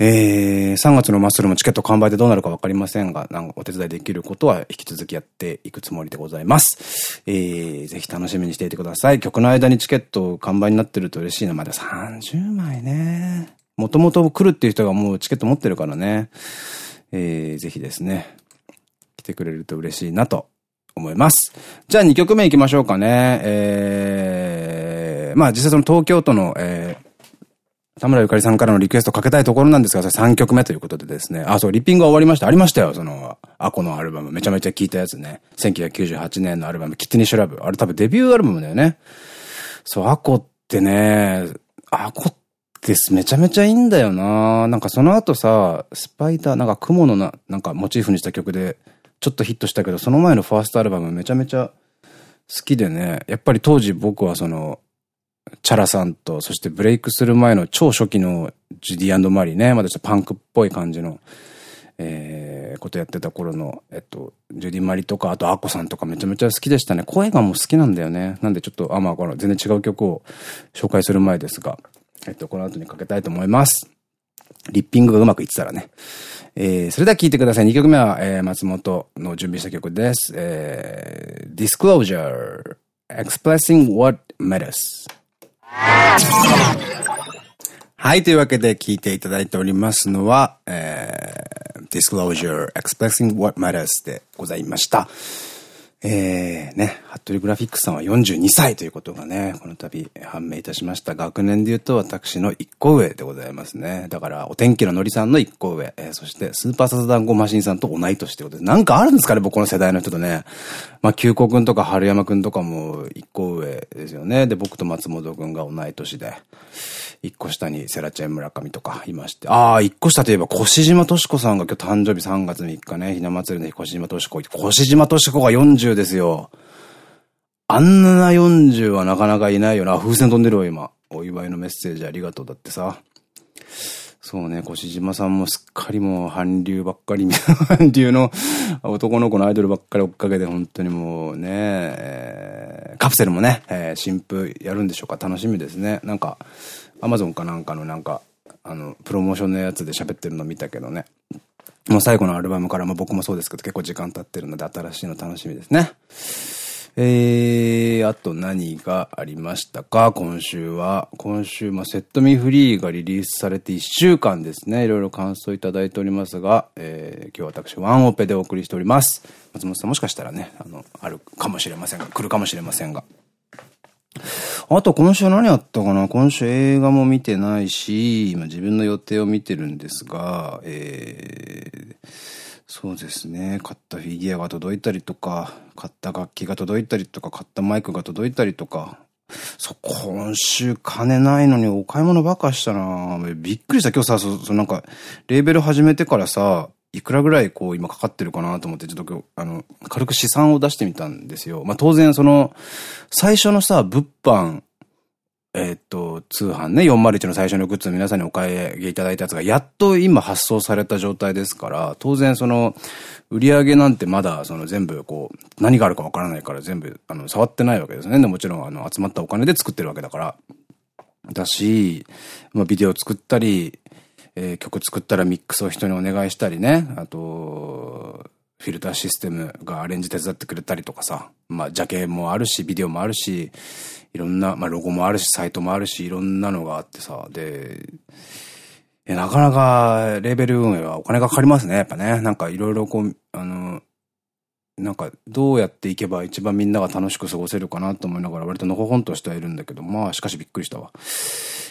えー、3月のマッスルもチケット完売でどうなるかわかりませんが、なんかお手伝いできることは引き続きやっていくつもりでございます。えー、ぜひ楽しみにしていてください。曲の間にチケット完売になってると嬉しいな。まだ30枚ね。もともと来るっていう人がもうチケット持ってるからね。えー、ぜひですね、来てくれると嬉しいなと思います。じゃあ2曲目行きましょうかね。えー、まあ実際その東京都の、えー、田村ゆかりさんからのリクエストかけたいところなんですが、3曲目ということでですね。あ、そう、リッピングは終わりました。ありましたよ、その、アコのアルバム。めちゃめちゃ聴いたやつね。1998年のアルバム、キッティニッシュラブ。あれ多分デビューアルバムだよね。そう、アコってね、アコってめちゃめちゃいいんだよななんかその後さ、スパイダー、なんか雲のな、なんかモチーフにした曲で、ちょっとヒットしたけど、その前のファーストアルバムめちゃめちゃ好きでね、やっぱり当時僕はその、チャラさんと、そしてブレイクする前の超初期のジュディマリーね、まだちょっとパンクっぽい感じの、えー、ことやってた頃の、えっと、ジュディマリとか、あとアッコさんとかめちゃめちゃ好きでしたね。声がもう好きなんだよね。なんでちょっと、あ、まあ、この全然違う曲を紹介する前ですが、えっと、この後にかけたいと思います。リッピングがうまくいってたらね。えー、それでは聴いてください。2曲目は、えー、松本の準備した曲です。えー、Disclosure Expressing What Matters はい、というわけで聞いていただいておりますのは、えー、Disclosure Expressing What Matters でございました。えー、ね、ハットリグラフィックスさんは42歳ということがね、この度判明いたしました。学年で言うと私の1個上でございますね。だから、お天気ののりさんの1個上、えー、そしてスーパーサザダンゴマシンさんと同い年ということで、なんかあるんですかね、僕の世代の人とね。まあ、急行くんとか春山くんとかも1個上ですよね。で、僕と松本くんが同い年で。一個下にセラチェン村上とかいまして。ああ、一個下といえば、越島敏子さんが今日誕生日3月3日ね、ひな祭りの日、越島敏子。越島敏子が40ですよ。あんな40はなかなかいないよな。風船飛んでるわ、今。お祝いのメッセージありがとうだってさ。そうね、越島さんもすっかりもう韓流ばっかり、韓流の男の子のアイドルばっかり追っかけて、本当にもうね、えー、カプセルもね、えー、新婦やるんでしょうか楽しみですね。なんか、アマゾンかなんかのなんか、あの、プロモーションのやつで喋ってるの見たけどね。もう最後のアルバムからも僕もそうですけど結構時間経ってるので新しいの楽しみですね。えー、あと何がありましたか？今週は。今週、まあ、セットミフリーがリリースされて1週間ですね。いろいろ感想いただいておりますが、えー、今日私ワンオペでお送りしております。松本さんもしかしたらね、あの、あるかもしれませんが、来るかもしれませんが。あと今週何あったかな？今週映画も見てないし、今自分の予定を見てるんですが、えー、そうですね。買ったフィギュアが届いたりとか、買った楽器が届いたりとか、買ったマイクが届いたりとか。そう、今週金ないのにお買い物ばっかしたなびっくりした。今日さ、そ、そなんか、レーベル始めてからさ、いくらぐらいこう今かかってるかなと思って、ちょっと、あの、軽く試算を出してみたんですよ。まあ当然その、最初のさ、物販、えっと、通販ね、401の最初のグッズ皆さんにお買い上げいただいたやつが、やっと今発送された状態ですから、当然その、売り上げなんてまだ、その全部こう、何があるかわからないから全部、あの、触ってないわけですね。でもちろん、あの、集まったお金で作ってるわけだから。だし、まあ、ビデオ作ったり、えー、曲作ったらミックスを人にお願いしたりね。あと、フィルターシステムがアレンジ手伝ってくれたりとかさ。まあ、ジャケもあるし、ビデオもあるし、いろんな、まあ、ロゴもあるし、サイトもあるし、いろんなのがあってさ。で、なかなか、レーベル運営はお金がかかりますね、やっぱね。なんかいろいろこう、あの、なんか、どうやっていけば一番みんなが楽しく過ごせるかなと思いながら割とのほほんとしてはいるんだけど、まあ、しかしびっくりしたわ。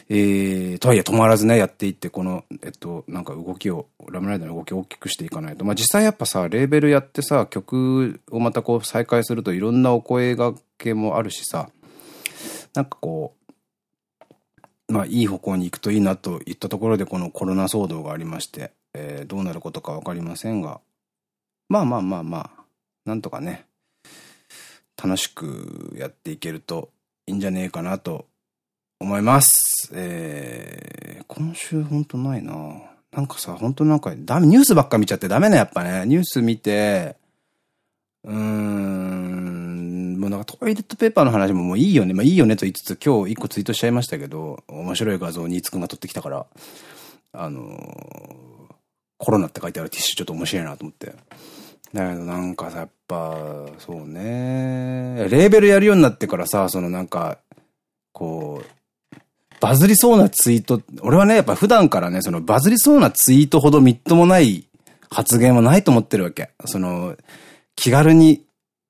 えー、とはいえ止まらずね、やっていって、この、えっと、なんか動きを、ラムライダーの動きを大きくしていかないと。まあ実際やっぱさ、レーベルやってさ、曲をまたこう再開するといろんなお声がけもあるしさ、なんかこう、まあいい方向に行くといいなといったところでこのコロナ騒動がありまして、えー、どうなることかわかりませんが、まあまあまあまあ、なんとかね、楽しくやっていけるといいんじゃねえかなと思います。えー、今週ほんとないななんかさ、ほんとなんか、ダメ、ニュースばっか見ちゃってダメね、やっぱね。ニュース見て、うーん、もうなんかトイレットペーパーの話ももういいよね。まあいいよねと言いつつ今日一個ツイートしちゃいましたけど、面白い画像を新津くんが撮ってきたから、あのー、コロナって書いてあるティッシュちょっと面白いなと思って。だけどなんかさ、やっぱ、そうね。レーベルやるようになってからさ、そのなんか、こう、バズりそうなツイート、俺はね、やっぱ普段からね、そのバズりそうなツイートほどみっともない発言はないと思ってるわけ。その、気軽に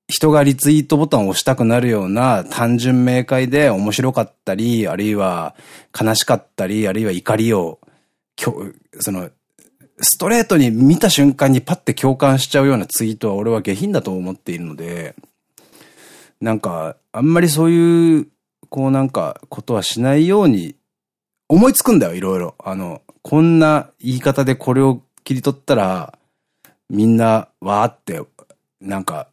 人がリツイートボタンを押したくなるような単純明快で面白かったり、あるいは悲しかったり、あるいは怒りを、その、ストレートに見た瞬間にパッて共感しちゃうようなツイートは俺は下品だと思っているので、なんか、あんまりそういうこうなんか、ことはしないように、思いつくんだよ、いろいろ。あの、こんな言い方でこれを切り取ったら、みんな、わーって、なんか、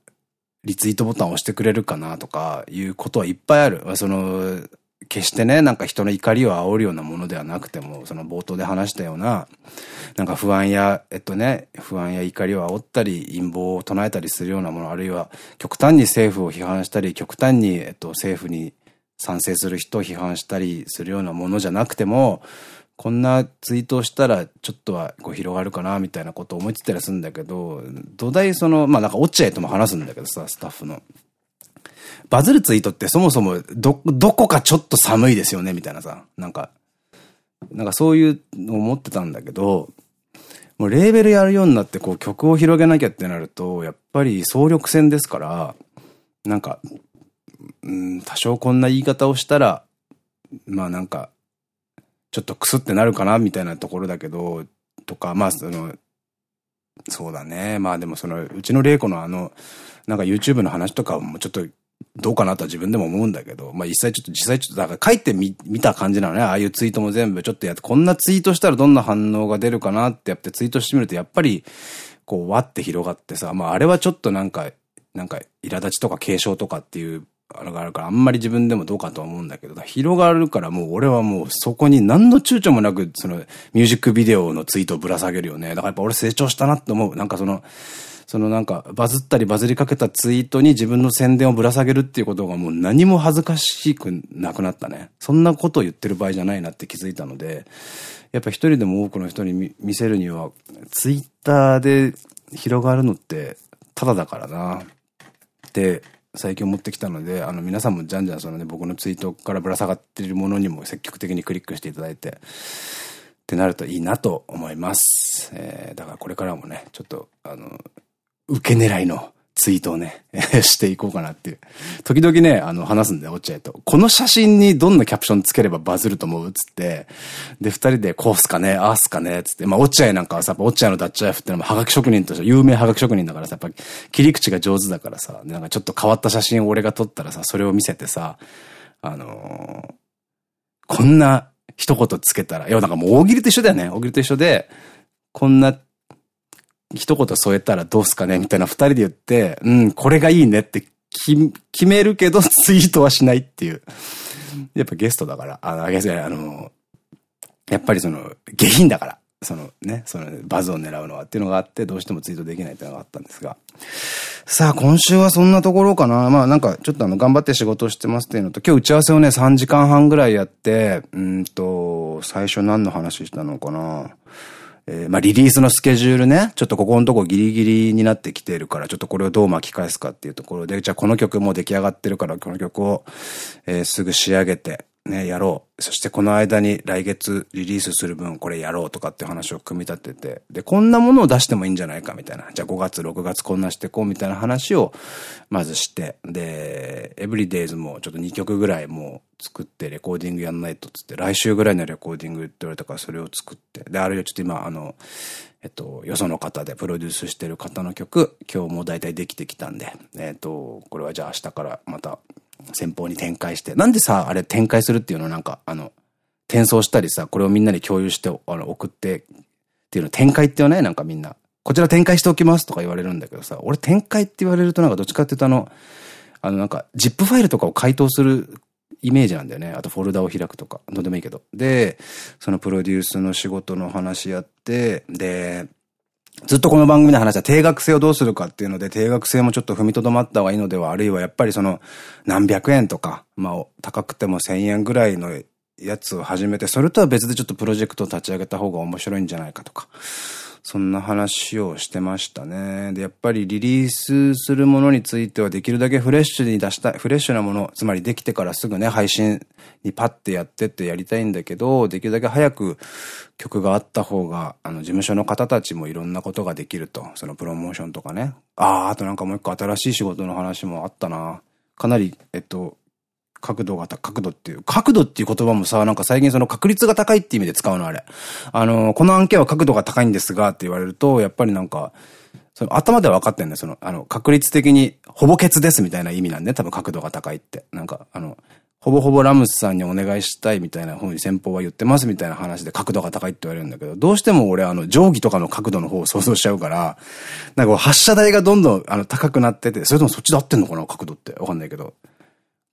リツイートボタンを押してくれるかなとか、いうことはいっぱいある。その、決してね、なんか人の怒りを煽るようなものではなくても、その冒頭で話したような、なんか不安や、えっとね、不安や怒りを煽ったり、陰謀を唱えたりするようなもの、あるいは極端に政府を批判したり、極端に、えっと、政府に賛成する人を批判したりするようなものじゃなくても、こんなツイートをしたらちょっとはこう広がるかなみたいなことを思いついたりするんだけど、土台その、まあなんか落合とも話すんだけどさ、スタッフの。バズるツイートってそもそもど、どこかちょっと寒いですよねみたいなさ、なんか、なんかそういうのを思ってたんだけど、もうレーベルやるようになってこう曲を広げなきゃってなると、やっぱり総力戦ですから、なんか、うん、多少こんな言い方をしたら、まあなんか、ちょっとクスってなるかなみたいなところだけど、とか、まあその、そうだね。まあでもその、うちの玲子のあの、なんか YouTube の話とかもちょっとどうかなとは自分でも思うんだけど、まあ実際ちょっと実際ちょっとだから書いてみ、見た感じなのね。ああいうツイートも全部ちょっとやって、こんなツイートしたらどんな反応が出るかなってやってツイートしてみるとやっぱり、こう、わって広がってさ、まああれはちょっとなんか、なんか、苛立ちとか継承とかっていうがあるから、あんまり自分でもどうかとは思うんだけど、広がるからもう俺はもうそこに何の躊躇もなく、そのミュージックビデオのツイートをぶら下げるよね。だからやっぱ俺成長したなって思う。なんかその、そのなんかバズったりバズりかけたツイートに自分の宣伝をぶら下げるっていうことがもう何も恥ずかしくなくなったね。そんなことを言ってる場合じゃないなって気づいたので、やっぱ一人でも多くの人に見せるには、ツイッターで広がるのってただだからな。って最近持ってきたので、あの皆さんもじゃんじゃんそのね、僕のツイートからぶら下がっているものにも積極的にクリックしていただいて、ってなるといいなと思います。えー、だからこれからもね、ちょっと、あの、受け狙いのツイートをね、していこうかなっていう。時々ね、あの、話すんだよ、落合と。この写真にどんなキャプションつければバズると思うつって。で、二人でこうすかね、ああすかね、つって。まあ、落合なんかはさ、落合のダッチワイフってのもハガキ職人として有名ハガキ職人だからさ、やっぱ切り口が上手だからさ、なんかちょっと変わった写真を俺が撮ったらさ、それを見せてさ、あのー、こんな一言つけたら、いや、なんかもう大喜利と一緒だよね。大喜利と一緒で、こんな一言添えたらどうすかねみたいな二人で言って、うん、これがいいねって決めるけど、ツイートはしないっていう。やっぱゲストだから、あの、ゲストあの、やっぱりその、下品だから、そのね、そのバズを狙うのはっていうのがあって、どうしてもツイートできないっていうのがあったんですが。さあ、今週はそんなところかな。まあなんか、ちょっとあの、頑張って仕事をしてますっていうのと、今日打ち合わせをね、3時間半ぐらいやって、うんと、最初何の話したのかな。えー、まあリリースのスケジュールね、ちょっとここのとこギリギリになってきているから、ちょっとこれをどう巻き返すかっていうところで、じゃあこの曲も出来上がってるから、この曲を、えー、すぐ仕上げて、ね、やろう。そしてこの間に来月リリースする分これやろうとかって話を組み立てて、で、こんなものを出してもいいんじゃないかみたいな。じゃあ5月、6月こんなしてこうみたいな話をまずして、で、エブリデイズもちょっと2曲ぐらいもう作ってレコーディングやんないとつって、来週ぐらいのレコーディングって言われたからそれを作って、で、あるいはちょっと今あの、えっと、よその方でプロデュースしてる方の曲、今日も大体できてきたんで、えっと、これはじゃあ明日からまた先方に展開して。なんでさ、あれ展開するっていうのなんか、あの、転送したりさ、これをみんなに共有して、あの、送ってっていうの展開って言わない？なんかみんな。こちら展開しておきますとか言われるんだけどさ、俺展開って言われるとなんかどっちかっていうとあの、あのなんか、ジップファイルとかを解凍するイメージなんだよね。あとフォルダを開くとか。どうでもいいけど。で、そのプロデュースの仕事の話やって、で、ずっとこの番組の話は定額制をどうするかっていうので、定額制もちょっと踏みとどまった方がいいのでは、あるいはやっぱりその何百円とか、まあ高くても千円ぐらいのやつを始めて、それとは別でちょっとプロジェクトを立ち上げた方が面白いんじゃないかとか。そんな話をしてましたね。で、やっぱりリリースするものについてはできるだけフレッシュに出したい、フレッシュなもの、つまりできてからすぐね、配信にパッてやってってやりたいんだけど、できるだけ早く曲があった方が、あの、事務所の方たちもいろんなことができると。そのプロモーションとかね。ああ、あとなんかもう一個新しい仕事の話もあったな。かなり、えっと、角度が、角度っていう、角度っていう言葉もさ、なんか最近その確率が高いって意味で使うのあれ。あの、この案件は角度が高いんですがって言われると、やっぱりなんか、その頭では分かってんだよ。その、あの、確率的に、ほぼケツですみたいな意味なんで、多分角度が高いって。なんか、あの、ほぼほぼラムスさんにお願いしたいみたいな風に先方は言ってますみたいな話で角度が高いって言われるんだけど、どうしても俺あの定規とかの角度の方を想像しちゃうから、なんか発射台がどんどんあの高くなってて、それともそっちで合ってんのかな角度って。わかんないけど。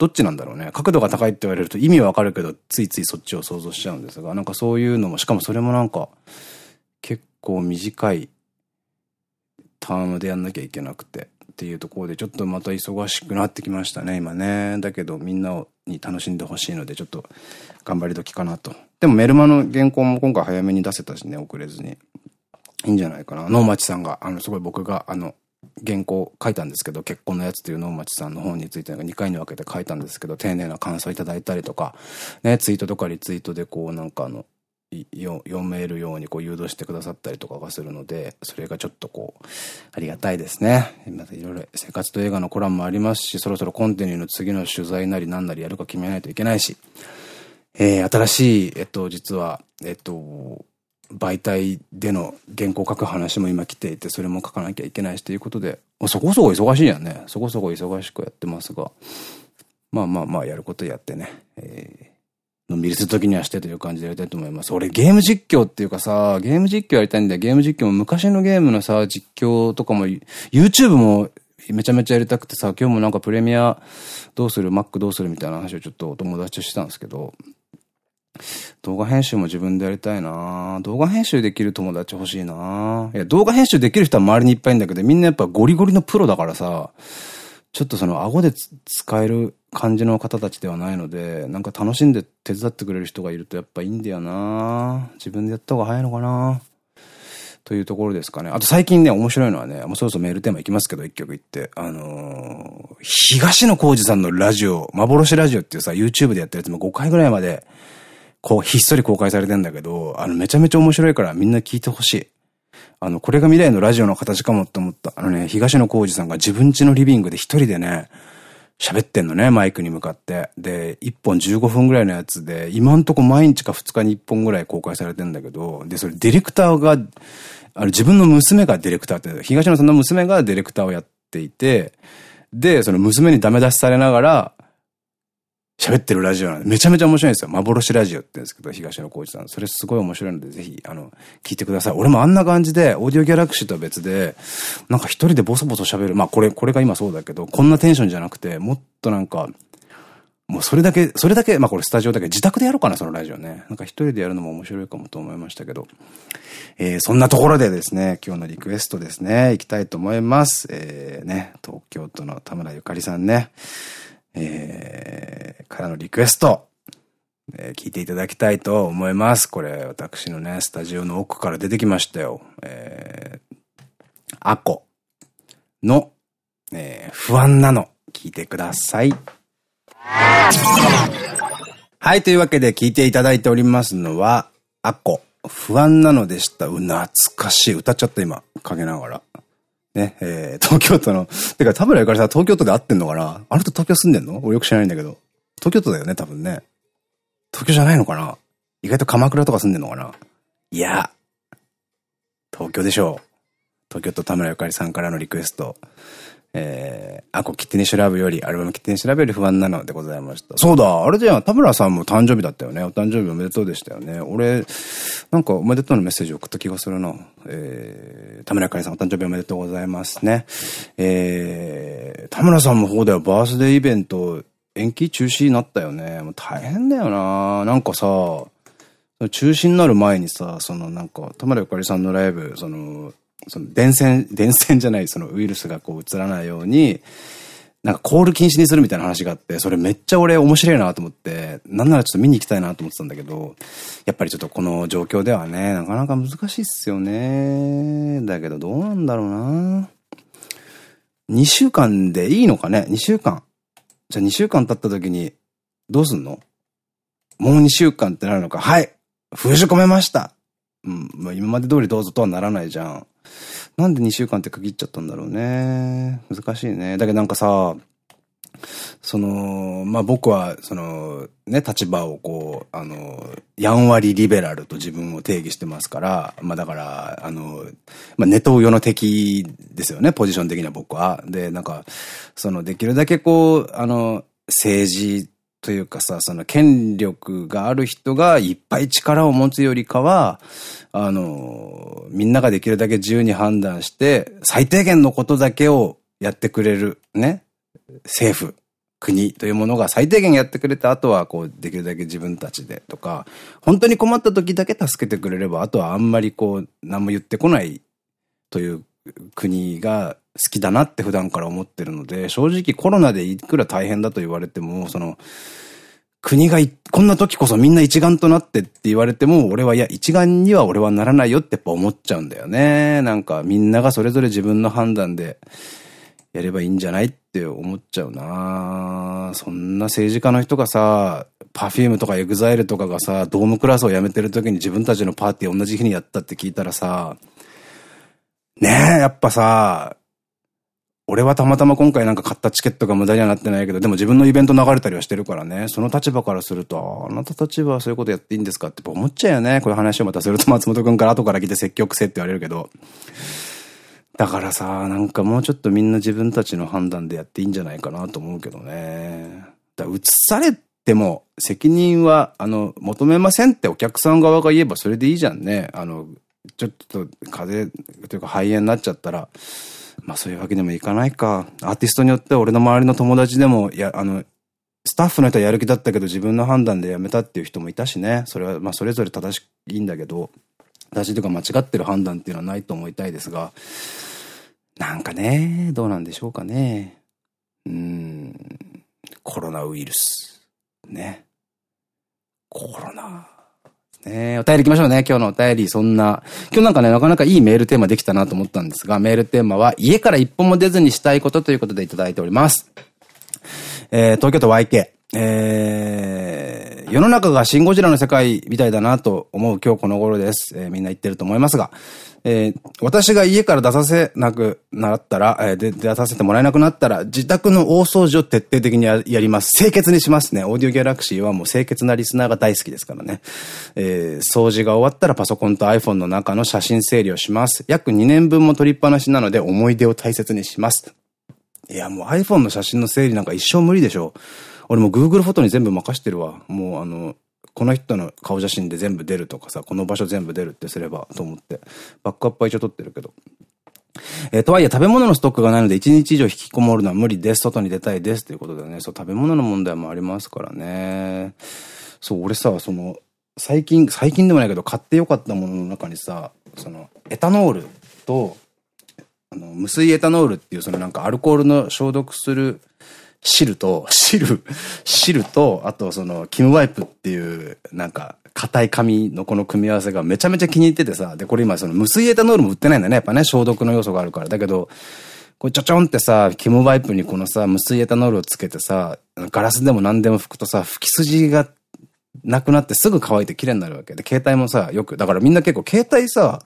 どっちなんだろうね。角度が高いって言われると意味はわかるけど、ついついそっちを想像しちゃうんですが、なんかそういうのも、しかもそれもなんか、結構短いタームでやんなきゃいけなくてっていうところでちょっとまた忙しくなってきましたね、今ね。だけどみんなに楽しんでほしいのでちょっと頑張り時かなと。でもメルマの原稿も今回早めに出せたしね、遅れずに。いいんじゃないかな。能町さんが、あの、すごい僕が、あの、原稿書いたんですけど、結婚のやつという能町さんの本について2回に分けて書いたんですけど、丁寧な感想いただいたりとか、ね、ツイートとかリツイートでこうなんかあの、読めるようにこう誘導してくださったりとかがするので、それがちょっとこう、ありがたいですね。またいろいろ生活と映画のコラムもありますし、そろそろコンテニューの次の取材なり何なりやるか決めないといけないし、えー、新しい、えっと、実は、えっと、媒体での原稿書く話も今来ていて、それも書かなきゃいけないしということで、そこそこ忙しいやんね。そこそこ忙しくやってますが、まあまあまあやることやってね、えー、のんびりするときにはしてという感じでやりたいと思います。俺ゲーム実況っていうかさ、ゲーム実況やりたいんだよ。ゲーム実況も昔のゲームのさ、実況とかも、YouTube もめちゃめちゃやりたくてさ、今日もなんかプレミアどうする ?Mac どうする？みたいな話をちょっとお友達としてたんですけど、動画編集も自分でやりたいな動画編集できる友達欲しいないや、動画編集できる人は周りにいっぱいいるんだけど、みんなやっぱゴリゴリのプロだからさ、ちょっとその顎で使える感じの方たちではないので、なんか楽しんで手伝ってくれる人がいるとやっぱいいんだよな自分でやった方が早いのかなというところですかね。あと最近ね、面白いのはね、もうそろそろメールテーマいきますけど、一曲言って。あのー、東野幸治さんのラジオ、幻ラジオっていうさ、YouTube でやったやつも5回ぐらいまでこう、ひっそり公開されてんだけど、あの、めちゃめちゃ面白いからみんな聞いてほしい。あの、これが未来のラジオの形かもって思った。あのね、東野幸治さんが自分家のリビングで一人でね、喋ってんのね、マイクに向かって。で、1本15分ぐらいのやつで、今んとこ毎日か2日に1本ぐらい公開されてんだけど、で、それディレクターが、あの自分の娘がディレクターって、東野さんの娘がディレクターをやっていて、で、その娘にダメ出しされながら、喋ってるラジオなんで、めちゃめちゃ面白いんですよ。幻ラジオって言うんですけど、東野幸治さん。それすごい面白いので、ぜひ、あの、聞いてください。俺もあんな感じで、オーディオギャラクシーとは別で、なんか一人でボソボソ喋る。まあこれ、これが今そうだけど、こんなテンションじゃなくて、もっとなんか、もうそれだけ、それだけ、まあこれスタジオだけ自宅でやろうかな、そのラジオね。なんか一人でやるのも面白いかもと思いましたけど。えー、そんなところでですね、今日のリクエストですね、行きたいと思います。えー、ね、東京都の田村ゆかりさんね。えー、からのリクエスト、えー、聞いていただきたいと思います。これ、私のね、スタジオの奥から出てきましたよ。えー、アコの、えー、不安なの、聞いてください。はい、というわけで聞いていただいておりますのは、アコ、不安なのでした。う、懐かしい。歌っちゃった今、かけながら。ね、えー、東京都の、てか田村ゆかりさん東京都で会ってんのかな？あの人東京住んでんの？俺よく知らないんだけど。東京都だよね、多分ね。東京じゃないのかな？意外と鎌倉とか住んでんのかな？いや、東京でしょう。東京都田村ゆかりさんからのリクエスト。えー、あこ、キティネシュラブより、アルバムキティネシュラブより不安なのでございました。そうだ、あれじゃん、田村さんも誕生日だったよね。お誕生日おめでとうでしたよね。俺、なんかおめでとうのメッセージ送った気がするな。えー、田村かりさんお誕生日おめでとうございますね。えー、田村さんもそうだよ、バースデーイベント、延期中止になったよね。もう大変だよななんかさ、中止になる前にさ、そのなんか、田村ゆかりさんのライブ、その、その伝染、伝染じゃない、そのウイルスがこう移らないように、なんかコール禁止にするみたいな話があって、それめっちゃ俺面白いなと思って、なんならちょっと見に行きたいなと思ってたんだけど、やっぱりちょっとこの状況ではね、なかなか難しいっすよね。だけどどうなんだろうな2週間でいいのかね ?2 週間。じゃあ2週間経った時に、どうすんの？もう2週間ってなるのか。はい。封じ込めました。うん。まあ、今まで通りどうぞとはならないじゃん。なんで2週間って区切っちゃったんだろうね。難しいね。だけどなんかさ、その、まあ、僕は、その、ね、立場をこう、あの、やんわりリベラルと自分を定義してますから、まあ、だから、あの、まあ、ネトウヨの敵ですよね、ポジション的には僕は。で、なんか、その、できるだけこう、あの、政治というかさ、その権力がある人がいっぱい力を持つよりかは、あの、みんなができるだけ自由に判断して、最低限のことだけをやってくれる、ね、政府、国というものが最低限やってくれて、あとはこう、できるだけ自分たちでとか、本当に困った時だけ助けてくれれば、あとはあんまりこう、何も言ってこないという国が好きだなって普段から思ってるので、正直コロナでいくら大変だと言われても、その、国がこんな時こそみんな一丸となってって言われても、俺はいや、一丸には俺はならないよってやっぱ思っちゃうんだよね。なんかみんながそれぞれ自分の判断でやればいいんじゃないって思っちゃうなそんな政治家の人がさ、Perfume とか EXILE とかがさ、ドームクラスをやめてる時に自分たちのパーティー同じ日にやったって聞いたらさ、ねえ、やっぱさ、俺はたまたま今回なんか買ったチケットが無駄にはなってないけど、でも自分のイベント流れたりはしてるからね、その立場からすると、あなたたちはそういうことやっていいんですかって思っちゃうよね。こういう話をまたすると松本くんから後から来て説教くせえって言われるけど。だからさ、なんかもうちょっとみんな自分たちの判断でやっていいんじゃないかなと思うけどね。だ映されても責任は、あの、求めませんってお客さん側が言えばそれでいいじゃんね。あの、ちょっと風邪というか肺炎になっちゃったら、まあそういうわけでもいかないか。アーティストによっては俺の周りの友達でも、いや、あの、スタッフの人はやる気だったけど自分の判断でやめたっていう人もいたしね。それはまあそれぞれ正しいんだけど、正しいというか間違ってる判断っていうのはないと思いたいですが、なんかね、どうなんでしょうかね。うん、コロナウイルス。ね。コロナ。ねお便り行きましょうね。今日のお便り、そんな。今日なんかね、なかなかいいメールテーマできたなと思ったんですが、メールテーマは、家から一歩も出ずにしたいことということでいただいております。えー、東京都 YK。えー、世の中がシンゴジラの世界みたいだなと思う今日この頃です。えー、みんな言ってると思いますが、えー、私が家から出させなくなったら、えー、で、出させてもらえなくなったら、自宅の大掃除を徹底的にやります。清潔にしますね。オーディオギャラクシーはもう清潔なリスナーが大好きですからね。えー、掃除が終わったらパソコンと iPhone の中の写真整理をします。約2年分も取りっぱなしなので思い出を大切にします。いや、もう iPhone の写真の整理なんか一生無理でしょ。俺も Google フォトに全部任してるわ。もうあの、この人の顔写真で全部出るとかさ、この場所全部出るってすればと思って、バックアップは一応取ってるけど。えー、とはいえ食べ物のストックがないので1日以上引きこもるのは無理です。外に出たいです。ということでね、そう、食べ物の問題もありますからね。そう、俺さ、その、最近、最近でもないけど、買ってよかったものの中にさ、その、エタノールと、あの、無水エタノールっていう、そのなんかアルコールの消毒する汁と、汁、汁と、あとその、キムワイプっていう、なんか、硬い紙のこの組み合わせがめちゃめちゃ気に入っててさ、で、これ今その無水エタノールも売ってないんだね。やっぱね、消毒の要素があるから。だけど、これちょちょんってさ、キムワイプにこのさ、無水エタノールをつけてさ、ガラスでも何でも拭くとさ、拭き筋がなくなってすぐ乾いて綺麗になるわけで、携帯もさ、よく、だからみんな結構携帯さ、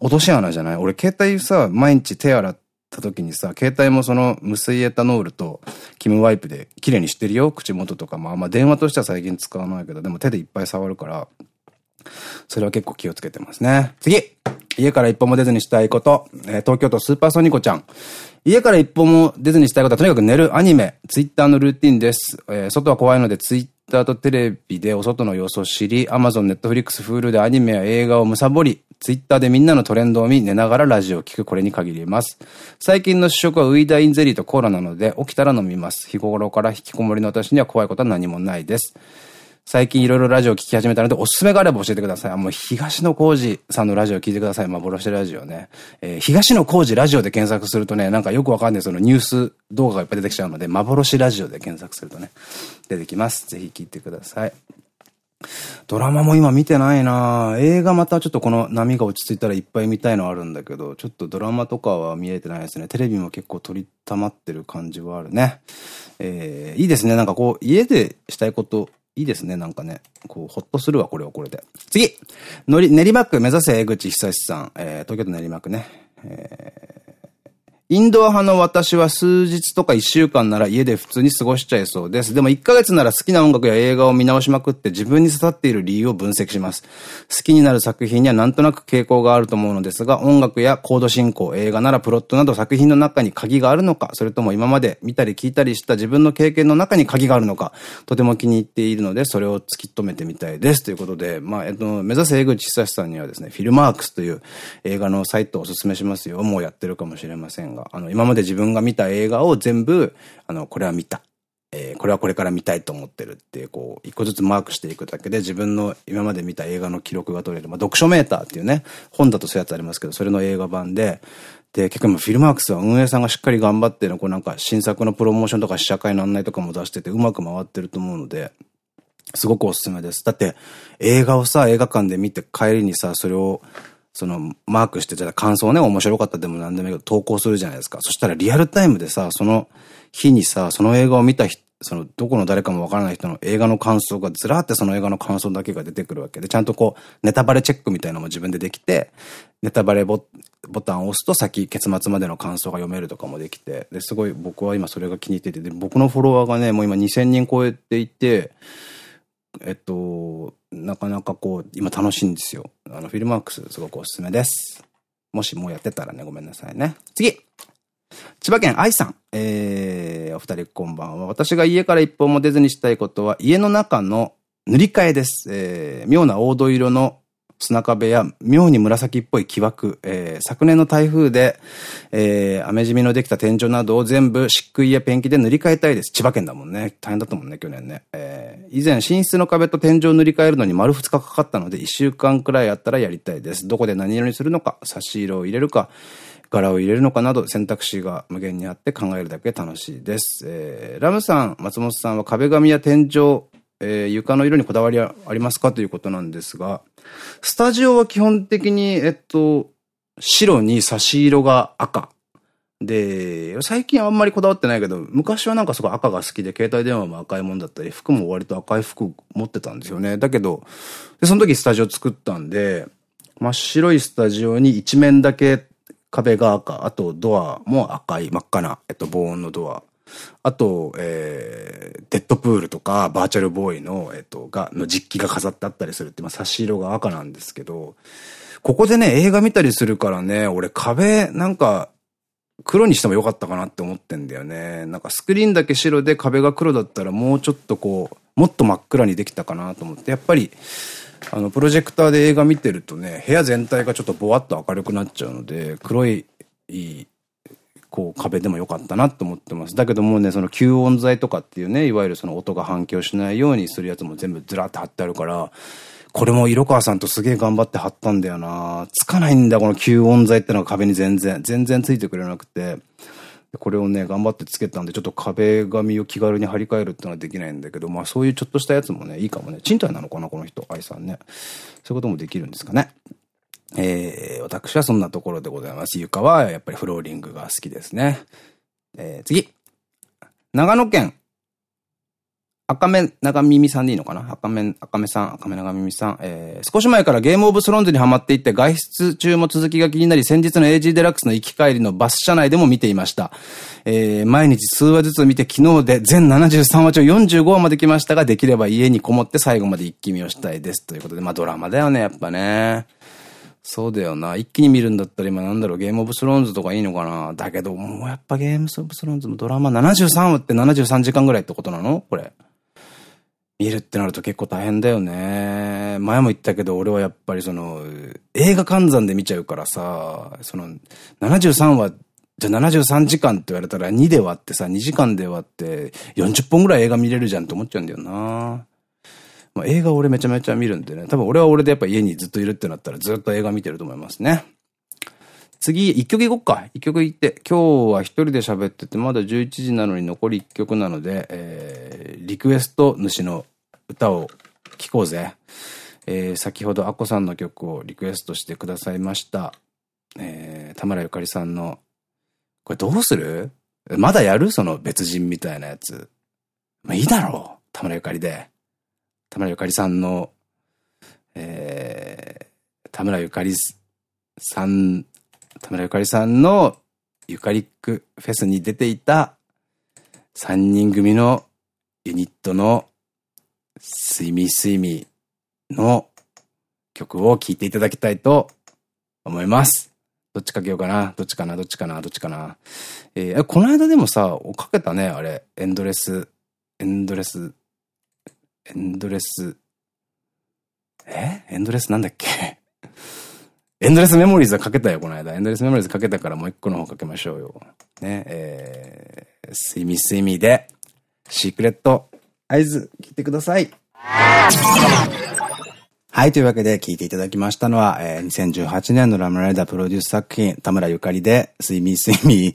落とし穴じゃない？俺携帯さ、毎日手洗った時にさ、携帯もその無水エタノールとキムワイプで綺麗にしてるよ。口元とかも。まあ電話としては最近使わないけど、でも手でいっぱい触るから、それは結構気をつけてますね。次家から一歩も出ずにしたいこと。えー、東京都スーパーソニコちゃん。家から一歩も出ずにしたいことはとにかく寝るアニメ、ツイッターのルーティンです。えー、外は怖いのでツイッターとテレビでお外の様子を知り、アマゾン、ネッ、トフリックス、フ、ールでアニメや映画をむさぼり、ツイッターでみんなのトレンドを見、寝ながらラジオを聞く、これに限ります。最近の主食はウイダインゼリーとコーラなので、起きたら飲みます。日頃から引きこもりの私には怖いことは何もないです。最近いろいろラジオ聞き始めたので、おすすめがあれば教えてください。もう東野幸治さんのラジオ聞いてください。幻ラジオね。えー、東野幸治ラジオで検索するとね、なんかよくわかんないそのニュース動画がいっぱい出てきちゃうので、幻ラジオで検索するとね、出てきます。ぜひ聞いてください。ドラマも今見てないな映画またちょっとこの波が落ち着いたらいっぱい見たいのあるんだけど、ちょっとドラマとかは見えてないですね。テレビも結構取りたまってる感じはあるね。えー、いいですね。なんかこう、家でしたいこといいですね、なんかね。こう、ほっとするわ、これはこれで。次のり、練馬区目指せ江口久志さん。えー、東京都練馬区ね。えインドア派の私は数日とか一週間なら家で普通に過ごしちゃいそうです。でも一ヶ月なら好きな音楽や映画を見直しまくって自分に刺さっている理由を分析します。好きになる作品にはなんとなく傾向があると思うのですが、音楽やコード進行、映画ならプロットなど作品の中に鍵があるのか、それとも今まで見たり聞いたりした自分の経験の中に鍵があるのか、とても気に入っているので、それを突き止めてみたいです。ということで、まあ、えっと、目指せ江口久志さんにはですね、フィルマークスという映画のサイトをお勧めしますよ。もうやってるかもしれませんが。が、あの、今まで自分が見た映画を全部、あの、これは見た。えー、これはこれから見たいと思ってるって、こう、一個ずつマークしていくだけで自分の今まで見た映画の記録が取れる。まあ、読書メーターっていうね、本だとそういうやつありますけど、それの映画版で、で、結構今フィルマークスは運営さんがしっかり頑張っての、こうなんか新作のプロモーションとか試写会の案内とかも出しててうまく回ってると思うので、すごくおすすめです。だって、映画をさ、映画館で見て帰りにさ、それをその、マークして、じゃあ感想ね、面白かったでも何でもいいけど、投稿するじゃないですか。そしたらリアルタイムでさ、その日にさ、その映画を見た人、その、どこの誰かもわからない人の映画の感想がずらってその映画の感想だけが出てくるわけで、ちゃんとこう、ネタバレチェックみたいなのも自分でできて、ネタバレボボタンを押すと先、結末までの感想が読めるとかもできて、で、すごい僕は今それが気に入ってて、で、僕のフォロワーがね、もう今2000人超えていて、えっと、なかなかこう、今楽しいんですよ。あの、フィルマークスすごくおすすめです。もしもうやってたらね、ごめんなさいね。次千葉県愛さん。えー、お二人こんばんは。私が家から一歩も出ずにしたいことは、家の中の塗り替えです。えー、妙な黄土色の砂壁や妙に紫っぽい木枠、えー、昨年の台風で、えー、雨染みのできた天井などを全部漆喰やペンキで塗り替えたいです。千葉県だもんね。大変だったもんね、去年ね。えー、以前、寝室の壁と天井を塗り替えるのに丸2日かかったので、1週間くらいやったらやりたいです。どこで何色にするのか、差し色を入れるか、柄を入れるのかなど選択肢が無限にあって考えるだけ楽しいです。えー、ラムさん、松本さんは壁紙や天井、えー、床の色にこだわりはありますかということなんですが、スタジオは基本的に、えっと、白に差し色が赤。で、最近あんまりこだわってないけど、昔はなんかすごい赤が好きで、携帯電話も赤いもんだったり、服も割と赤い服持ってたんですよね。だけど、で、その時スタジオ作ったんで、真っ白いスタジオに一面だけ壁が赤、あとドアも赤い、真っ赤な、えっと、防音のドア。あと、えー、デッドプールとか、バーチャルボーイの、えっと、が、の実機が飾ってあったりするって、まあ、差し色が赤なんですけど、ここでね、映画見たりするからね、俺壁、なんか、黒にしてもよかったかなって思ってんだよね。なんかスクリーンだけ白で壁が黒だったらもうちょっとこう、もっと真っ暗にできたかなと思って、やっぱり、あの、プロジェクターで映画見てるとね、部屋全体がちょっとぼわっと明るくなっちゃうので、黒い、こう壁でもよかったなと思ってます。だけどもうね、その吸音材とかっていうね、いわゆるその音が反響しないようにするやつも全部ずらって貼ってあるから、これも色川さんとすげえ頑張って貼ったんだよなつかないんだ、この吸音材ってのが壁に全然、全然ついてくれなくて。これをね、頑張ってつけたんで、ちょっと壁紙を気軽に張り替えるってのはできないんだけど、まあそういうちょっとしたやつもね、いいかもね。賃貸なのかな、この人、愛さんね。そういうこともできるんですかね。えー、私はそんなところでございます。床はやっぱりフローリングが好きですね。えー、次。長野県赤目長耳さんでいいのかな？赤目、赤目さん、赤目長耳さん。えー、少し前からゲームオブスローンズにハマっていって外出中も続きが気になり、先日の AG デラックスの行き帰りのバス車内でも見ていました。えー、毎日数話ずつ見て昨日で全73話中45話まで来ましたが、できれば家にこもって最後まで一気見をしたいです。ということで、まあドラマだよね、やっぱね。そうだよな。一気に見るんだったら今なんだろう、ゲームオブスローンズとかいいのかな。だけど、もうやっぱゲームオブスローンズのドラマ73話って73時間ぐらいってことなの？これ。見るってなると結構大変だよね。前も言ったけど、俺はやっぱりその、映画換算で見ちゃうからさ、その、73話、じゃあ73時間って言われたら2で割ってさ、2時間で割って40本ぐらい映画見れるじゃんって思っちゃうんだよな。まあ、映画俺めちゃめちゃ見るんでね。多分俺は俺でやっぱ家にずっといるってなったらずっと映画見てると思いますね。次、一曲いこっか。一曲いって。今日は一人で喋ってて、まだ11時なのに残り一曲なので、えー、リクエスト主の歌を聴こうぜ。えー、先ほどアコさんの曲をリクエストしてくださいました。えー、田村ゆかりさんの、これどうする？まだやる？その別人みたいなやつ。まあいいだろう。田村ゆかりで。田村ゆかりさんの、えー、田村ゆかりさん田村ゆかりさんのゆかりックフェスに出ていた3人組のユニットのすいみすみの曲を聴いていただきたいと思います。どっちかけようかな。どっちかな。どっちかな。どっちかな。えー、この間でもさ、かけたね、あれ。エンドレス、エンドレス、エンドレス、え？エンドレスなんだっけ？エンドレスメモリーズはかけたよ、この間。エンドレスメモリーズかけたからもう一個の方かけましょうよ。ね、えー、すいみすみで、シークレット、合図、聞いてください。はい、というわけで聞いていただきましたのは、えー、2018年のラムライダープロデュース作品、田村ゆかりで、すいみすいみ、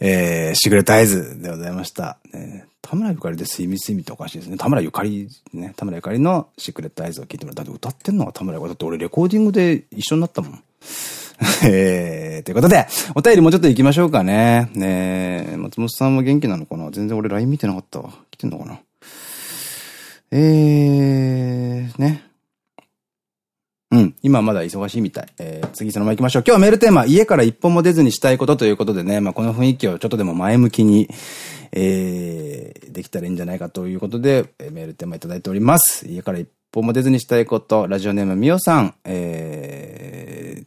えー、シークレット合図でございました。ね田村ゆかりでスイミスイミっておかしいですね。田村ゆかり、ね、田村ゆかりのシークレットアイズを聞いてもらった。だって歌ってんのは田村ゆかり。だって俺レコーディングで一緒になったもん。えー、ということで、お便りもうちょっと行きましょうかね。ね松本さんも元気なのかな？全然俺 LINE 見てなかったわ。来てんのかな？えー、ね。うん。今まだ忙しいみたい。えー、次そのまま行きましょう。今日はメールテーマ、家から一歩も出ずにしたいことということでね、まあこの雰囲気をちょっとでも前向きに、えー、できたらいいんじゃないかということで、えー、メールテーマいただいております。家から一歩も出ずにしたいこと、ラジオネームみおさん、えー、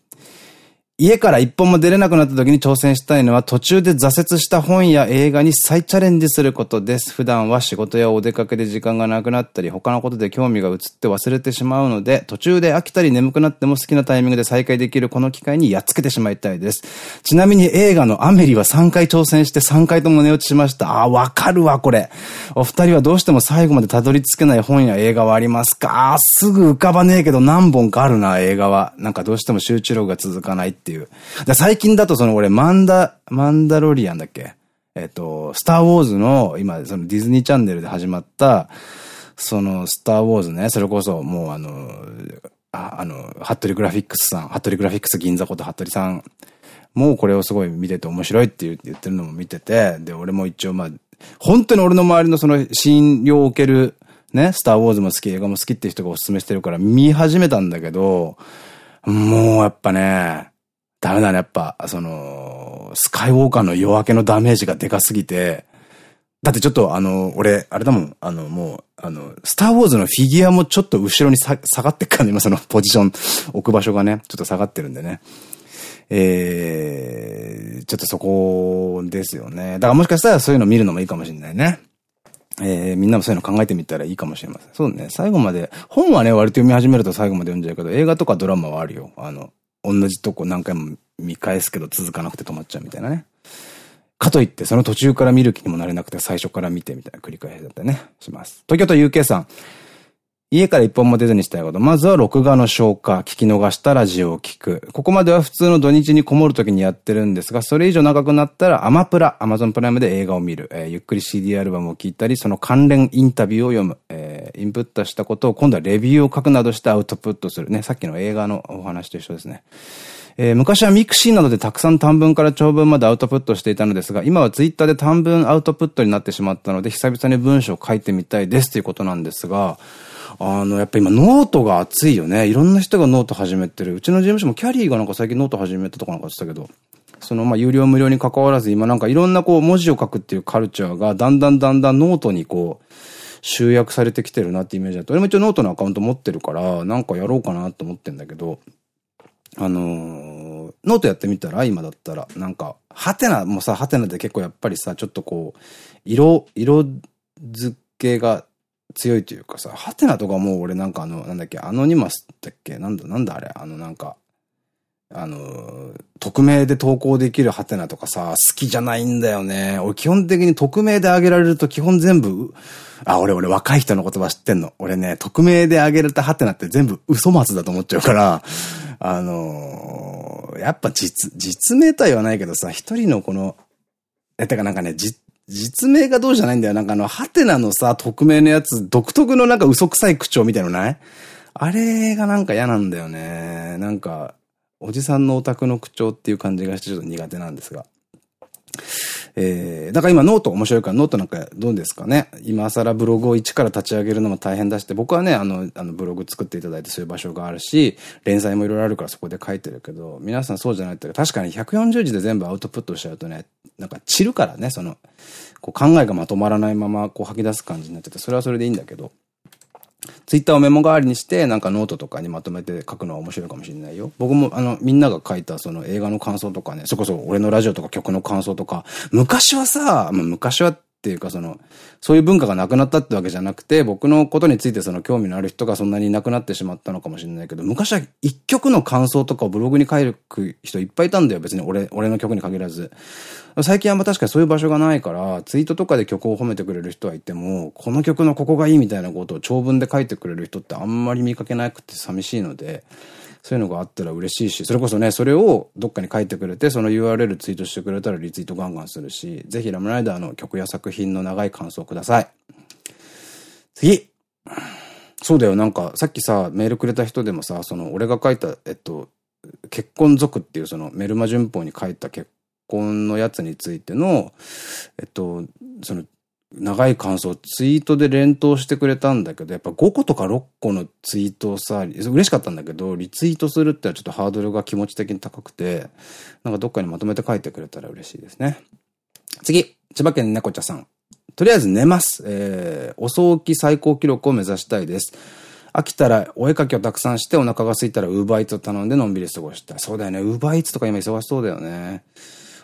家から一本も出れなくなった時に挑戦したいのは途中で挫折した本や映画に再チャレンジすることです。普段は仕事やお出かけで時間がなくなったり、他のことで興味が移って忘れてしまうので、途中で飽きたり眠くなっても好きなタイミングで再開できるこの機会にやっつけてしまいたいです。ちなみに映画のアメリは3回挑戦して3回とも寝落ちしました。あ、わかるわ、これ。お二人はどうしても最後までたどり着けない本や映画はありますか？すぐ浮かばねえけど何本かあるな、映画は。なんかどうしても集中力が続かないってていう。最近だとその俺、マンダ、マンダロリアンだっけ？えっと、スターウォーズの、今、そのディズニーチャンネルで始まった、その、スターウォーズね、それこそ、もうあの、ああの、ハットリグラフィックスさん、ハットリグラフィックス銀座ことハットリさん、もうこれをすごい見てて面白いって言ってるのも見てて、で、俺も一応まあ、本当に俺の周りのその信用を受ける、ね、スターウォーズも好き、映画も好きっていう人がおすすめしてるから見始めたんだけど、もうやっぱね、ダメだね、やっぱ、その、スカイウォーカーの夜明けのダメージがでかすぎて、だってちょっとあの、俺、あれだもん、あの、もう、あの、スターウォーズのフィギュアもちょっと後ろに下がってっからね、今そのポジション、置く場所がね、ちょっと下がってるんでね。えー、ちょっとそこですよね。だからもしかしたらそういうの見るのもいいかもしれないね。えー、みんなもそういうの考えてみたらいいかもしれません。そうね。最後まで、本はね、割と読み始めると最後まで読んじゃうけど、映画とかドラマはあるよ。あの、同じとこ何回も見返すけど続かなくて止まっちゃうみたいなね。かといって、その途中から見る気にもなれなくて最初から見てみたいな繰り返しだったりね、します。東京都 UK さん。家から一歩も出ずにしたいこと。まずは録画の消化、聞き逃したラジオを聞く。ここまでは普通の土日にこもるときにやってるんですが、それ以上長くなったらアマプラ、アマゾンプライムで映画を見る。えー、ゆっくり CD アルバムを聞いたり、その関連インタビューを読む。えー、インプットしたことを今度はレビューを書くなどしてアウトプットする。ね、さっきの映画のお話と一緒ですね。えー、昔は mixi などでたくさん短文から長文までアウトプットしていたのですが、今はツイッターで短文アウトプットになってしまったので、久々に文章を書いてみたいですということなんですが、あの、やっぱ今ノートが熱いよね。いろんな人がノート始めてる。うちの事務所もキャリーがなんか最近ノート始めたとかなんか言ってたけど、そのまあ有料無料に関わらず今なんかいろんなこう文字を書くっていうカルチャーがだんだんだんだんノートにこう集約されてきてるなってイメージだと。俺も一応ノートのアカウント持ってるから、なんかやろうかなと思ってんだけど、あのー、ノートやってみたら今だったら、なんか、はてなもさ、はてなで結構やっぱりさ、ちょっとこう、色、色付けが強いというかさ、ハテナとかもう俺なんかあの、なんだっけ、アノニマスだっけ？なんだ、なんだあれ？あのなんか、あの、匿名で投稿できるハテナとかさ、好きじゃないんだよね。俺基本的に匿名であげられると基本全部、あ、俺俺若い人の言葉知ってんの。俺ね、匿名であげられたハテナって全部嘘松だと思っちゃうから、あのー、やっぱ実、実名とは言わないけどさ、一人のこの、え、てかなんかね、実名がどうじゃないんだよ。なんかあの、はてなのさ、匿名のやつ、独特のなんか嘘くさい口調みたいのない？あれがなんか嫌なんだよね。なんか、おじさんのオタクの口調っていう感じがしてちょっと苦手なんですが。えー、だから今ノート面白いからノートなんかどうですかね？今更ブログを一から立ち上げるのも大変だして、僕はね、あの、あのブログ作っていただいてそういう場所があるし、連載もいろいろあるからそこで書いてるけど、皆さんそうじゃないって確かに140字で全部アウトプットしちゃうとね、なんか散るからね、その、こう考えがまとまらないままこう吐き出す感じになっちゃって、それはそれでいいんだけど、ツイッターをメモ代わりにして、なんかノートとかにまとめて書くのは面白いかもしれないよ。僕も、あの、みんなが書いたその映画の感想とかね、そこそこ俺のラジオとか曲の感想とか、昔はさ、まあ、昔はっていうかその、そういう文化がなくなったってわけじゃなくて、僕のことについてその興味のある人がそんなにいなくなってしまったのかもしれないけど、昔は一曲の感想とかをブログに書く人いっぱいいたんだよ。別に俺、俺の曲に限らず。最近あんま確かにそういう場所がないから、ツイートとかで曲を褒めてくれる人はいても、この曲のここがいいみたいなことを長文で書いてくれる人ってあんまり見かけなくて寂しいので、そういうのがあったら嬉しいし、それこそね、それをどっかに書いてくれて、その URL ツイートしてくれたらリツイートガンガンするし、ぜひラムライダーの曲や作品の長い感想ください。次そうだよ、なんか、さっきさ、メールくれた人でもさ、その、俺が書いた、えっと、結婚族っていうそのメルマ旬報に書いた結婚のやつについての、えっと、その、長い感想ツイートで連投してくれたんだけど、やっぱ5個とか6個のツイートをさ、嬉しかったんだけど、リツイートするってはちょっとハードルが気持ち的に高くて、なんかどっかにまとめて書いてくれたら嬉しいですね。次、千葉県猫茶さん。とりあえず寝ます。えー、遅起き最高記録を目指したいです。飽きたらお絵かきをたくさんしてお腹が空いたらウーバーイーツを頼んでのんびり過ごしたい。そうだよね。ウーバーイーツとか今忙しそうだよね。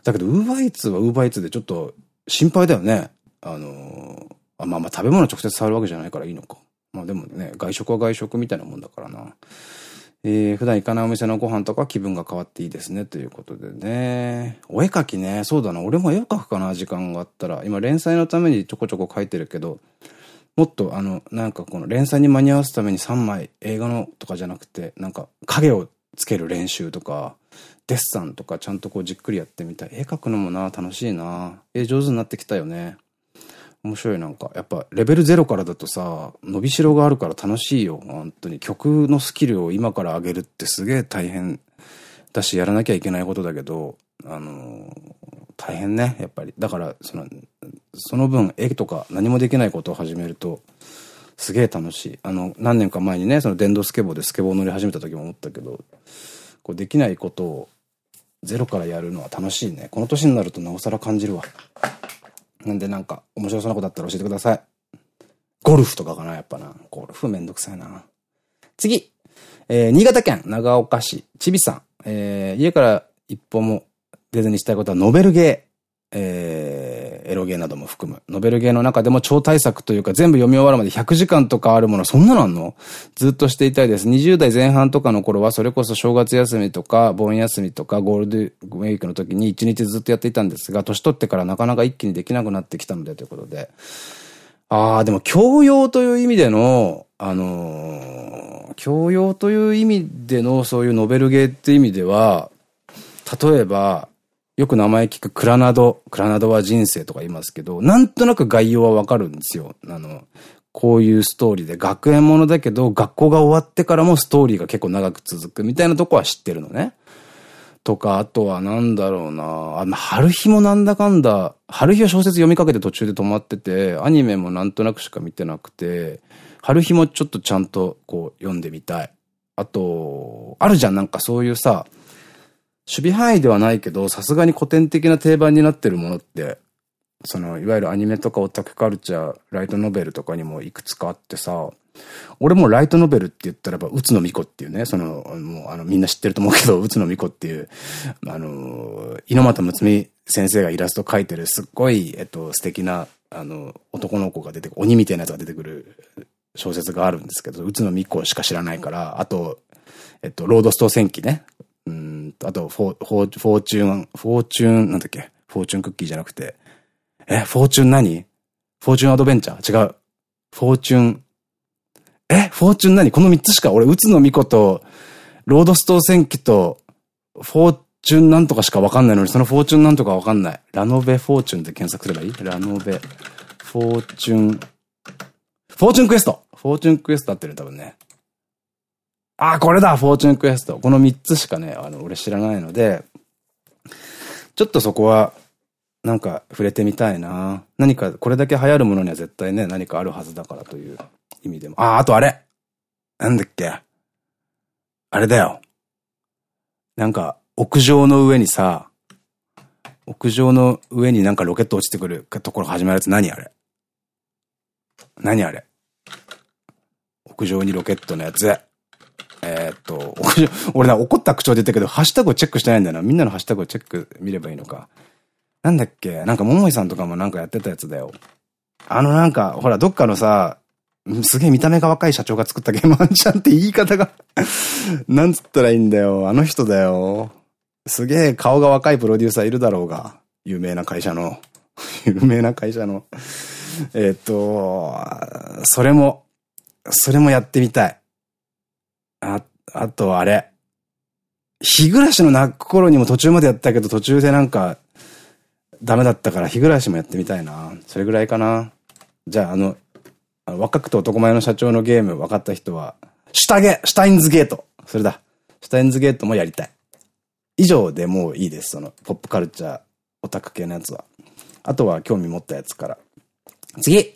だけどウーバーイーツはウーバーイーツでちょっと心配だよね。あのー、あまあまあ食べ物直接触るわけじゃないからいいのか。まあでもね、外食は外食みたいなもんだからな。えー、普段行かないお店のご飯とか気分が変わっていいですね、ということでね。お絵かきね、そうだな、俺も絵を描くかな、時間があったら。今連載のためにちょこちょこ描いてるけど、もっとあの、なんかこの連載に間に合わすために3枚映画のとかじゃなくて、なんか影をつける練習とか、デッサンとかちゃんとこうじっくりやってみたい。絵描くのもな、楽しいな。絵上手になってきたよね。面白いなんか、やっぱレベル0からだとさ、伸びしろがあるから楽しいよ。本当に。曲のスキルを今から上げるってすげえ大変だし、やらなきゃいけないことだけど、あのー、大変ね、やっぱり。だから、その、その分、絵とか何もできないことを始めると、すげえ楽しい。あの、何年か前にね、その電動スケボーでスケボー乗り始めた時も思ったけど、こうできないことをゼロからやるのは楽しいね。この年になるとなおさら感じるわ。なんでなんか面白そうなことあったら教えてください。ゴルフとかかな、やっぱな。ゴルフめんどくさいな。次。えー、新潟県長岡市、ちびさん。えー、家から一歩も出ずにしたいことはノベルゲー。えー、エロゲーなども含む。ノベルゲーの中でも超大作というか全部読み終わるまで100時間とかあるもの、そんなのあんの？ずっとしていたいです。20代前半とかの頃はそれこそ正月休みとか盆休みとかゴールデンウィークの時に1日ずっとやっていたんですが、年取ってからなかなか一気にできなくなってきたのでということで。ああ、でも教養という意味での、あのー、教養という意味でのそういうノベルゲーって意味では、例えば、よく名前聞くクラナド、クラナドは人生とか言いますけど、なんとなく概要はわかるんですよ。あの、こういうストーリーで学園ものだけど、学校が終わってからもストーリーが結構長く続くみたいなとこは知ってるのね。とか、あとはなんだろうなあの春日もなんだかんだ、春日は小説読みかけて途中で止まってて、アニメもなんとなくしか見てなくて、春日もちょっとちゃんとこう読んでみたい。あと、あるじゃん、なんかそういうさ、守備範囲ではないけど、さすがに古典的な定番になってるものって、その、いわゆるアニメとかオタクカルチャー、ライトノベルとかにもいくつかあってさ、俺もライトノベルって言ったらば、宇津野美子っていうね、その、もうあの、みんな知ってると思うけど、宇津野美子っていう、あの、猪俣睦美先生がイラスト描いてるすっごい、えっと、素敵な、あの、男の子が出てくる、鬼みたいなやつが出てくる小説があるんですけど、宇宙皇子しか知らないから、あと、えっと、ロードス島戦記ね。うんあと、フォー、フォー、フォーチューン、フォーチューン、なんだっけ？フォーチューンクッキーじゃなくて、え、フォーチューン何？フォーチューンアドベンチャー？違う。フォーチューン、え、フォーチューン何？この三つしか、俺、宇宙皇子と、ロードス島戦記と、フォーチューンなんとかしかわかんないのに、そのフォーチューンなんとかわかんない。ラノベフォーチューンで検索すればいい？ラノベ、フォーチューン、フォーチューンクエスト。フォーチューンクエスト合ってる多分ね。あ、これだフォーチュンクエスト。この3つしかね、あの、俺知らないので、ちょっとそこは、なんか触れてみたいな。何か、これだけ流行るものには絶対ね、何かあるはずだからという意味でも。あ、あとあれなんだっけあれだよ。なんか、屋上の上にさ、屋上の上になんかロケット落ちてくるところ始まるやつ何あれ何あれ屋上にロケットのやつ。えっと、俺な、怒った口調で言ったけど、ハッシュタグをチェックしてないんだよな。みんなのハッシュタグをチェック見ればいいのか。なんだっけ？なんか、桃井さんとかもなんかやってたやつだよ。あのなんか、ほら、どっかのさ、すげえ見た目が若い社長が作ったゲームワンちゃんって言い方が なんつったらいいんだよ。あの人だよ。すげえ顔が若いプロデューサーいるだろうが。有名な会社の。有名な会社の。えっと、それも、それもやってみたい。あ、あとあれ。日暮らしの泣く頃にも途中までやったけど途中でなんかダメだったから日暮らしもやってみたいな。それぐらいかな。じゃああの、あの若くて男前の社長のゲーム分かった人は、シュタゲ、シュタインズゲート。それだ。シュタインズゲートもやりたい。以上でもういいです。その、ポップカルチャー、オタク系のやつは。あとは興味持ったやつから。次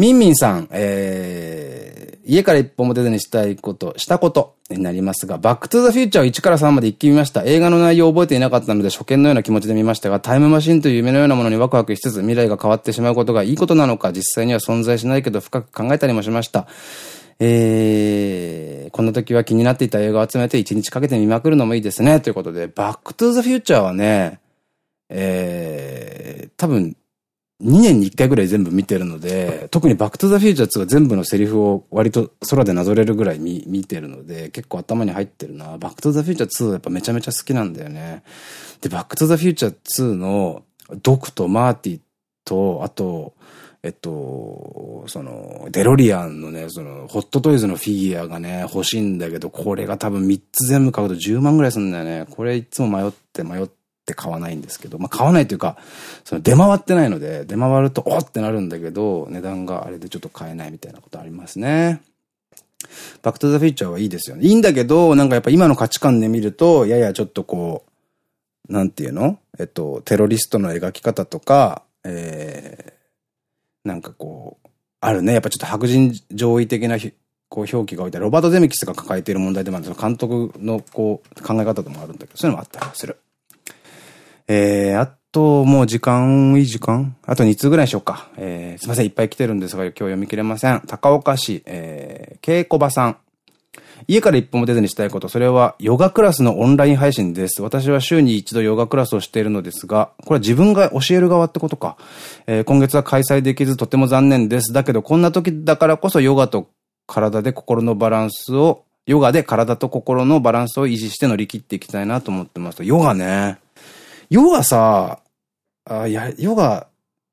ミンミンさん、えー、家から一歩も出ずにしたいこと、したことになりますが、バックトゥザフューチャーを1から3まで一気見ました。映画の内容を覚えていなかったので初見のような気持ちで見ましたが、タイムマシンという夢のようなものにワクワクしつつ未来が変わってしまうことがいいことなのか、実際には存在しないけど深く考えたりもしました。えー、こんな時は気になっていた映画を集めて1日かけて見まくるのもいいですね。ということで、バックトゥーザフューチャーはね、えー、多分2年に1回ぐらい全部見てるので、特にバックトゥザフューチャー2は全部のセリフを割と空でなぞれるぐらい見見てるので、結構頭に入ってるな。バックトゥザフューチャー2やっぱめちゃめちゃ好きなんだよね。で、バックトゥザフューチャー2のドクとマーティと、あと、えっと、その、デロリアンのね、その、ホットトイズのフィギュアがね、欲しいんだけど、これが多分3つ全部買うと10万ぐらいするんだよね。これいつも迷って迷って、って買わないんですけど、まあ買わないというか、その出回ってないので、出回るとおってなるんだけど、値段があれでちょっと買えないみたいなことありますね。バックトゥザフィーチャーはいいですよね。いいんだけど、なんかやっぱ今の価値観で見ると、ややちょっとこう、なんていうの？えっと、テロリストの描き方とか、えー、なんかこう、あるね。やっぱちょっと白人上位的なこう表記が置いて、ロバート・ゼミキスが抱えている問題でもあるんです監督のこう考え方でもあるんだけど、そういうのもあったりする。えー、あと、もう時間、いい時間？あと2通ぐらいにしようか。えー、すいません、いっぱい来てるんですが、今日読み切れません。高岡市、えー、稽古場さん。家から一歩も出ずにしたいこと、それはヨガクラスのオンライン配信です。私は週に一度ヨガクラスをしているのですが、これは自分が教える側ってことか。えー、今月は開催できずとても残念です。だけど、こんな時だからこそヨガと体で心のバランスを、ヨガで体と心のバランスを維持して乗り切っていきたいなと思ってます。ヨガね。ヨガさ、あ、いや、ヨガ、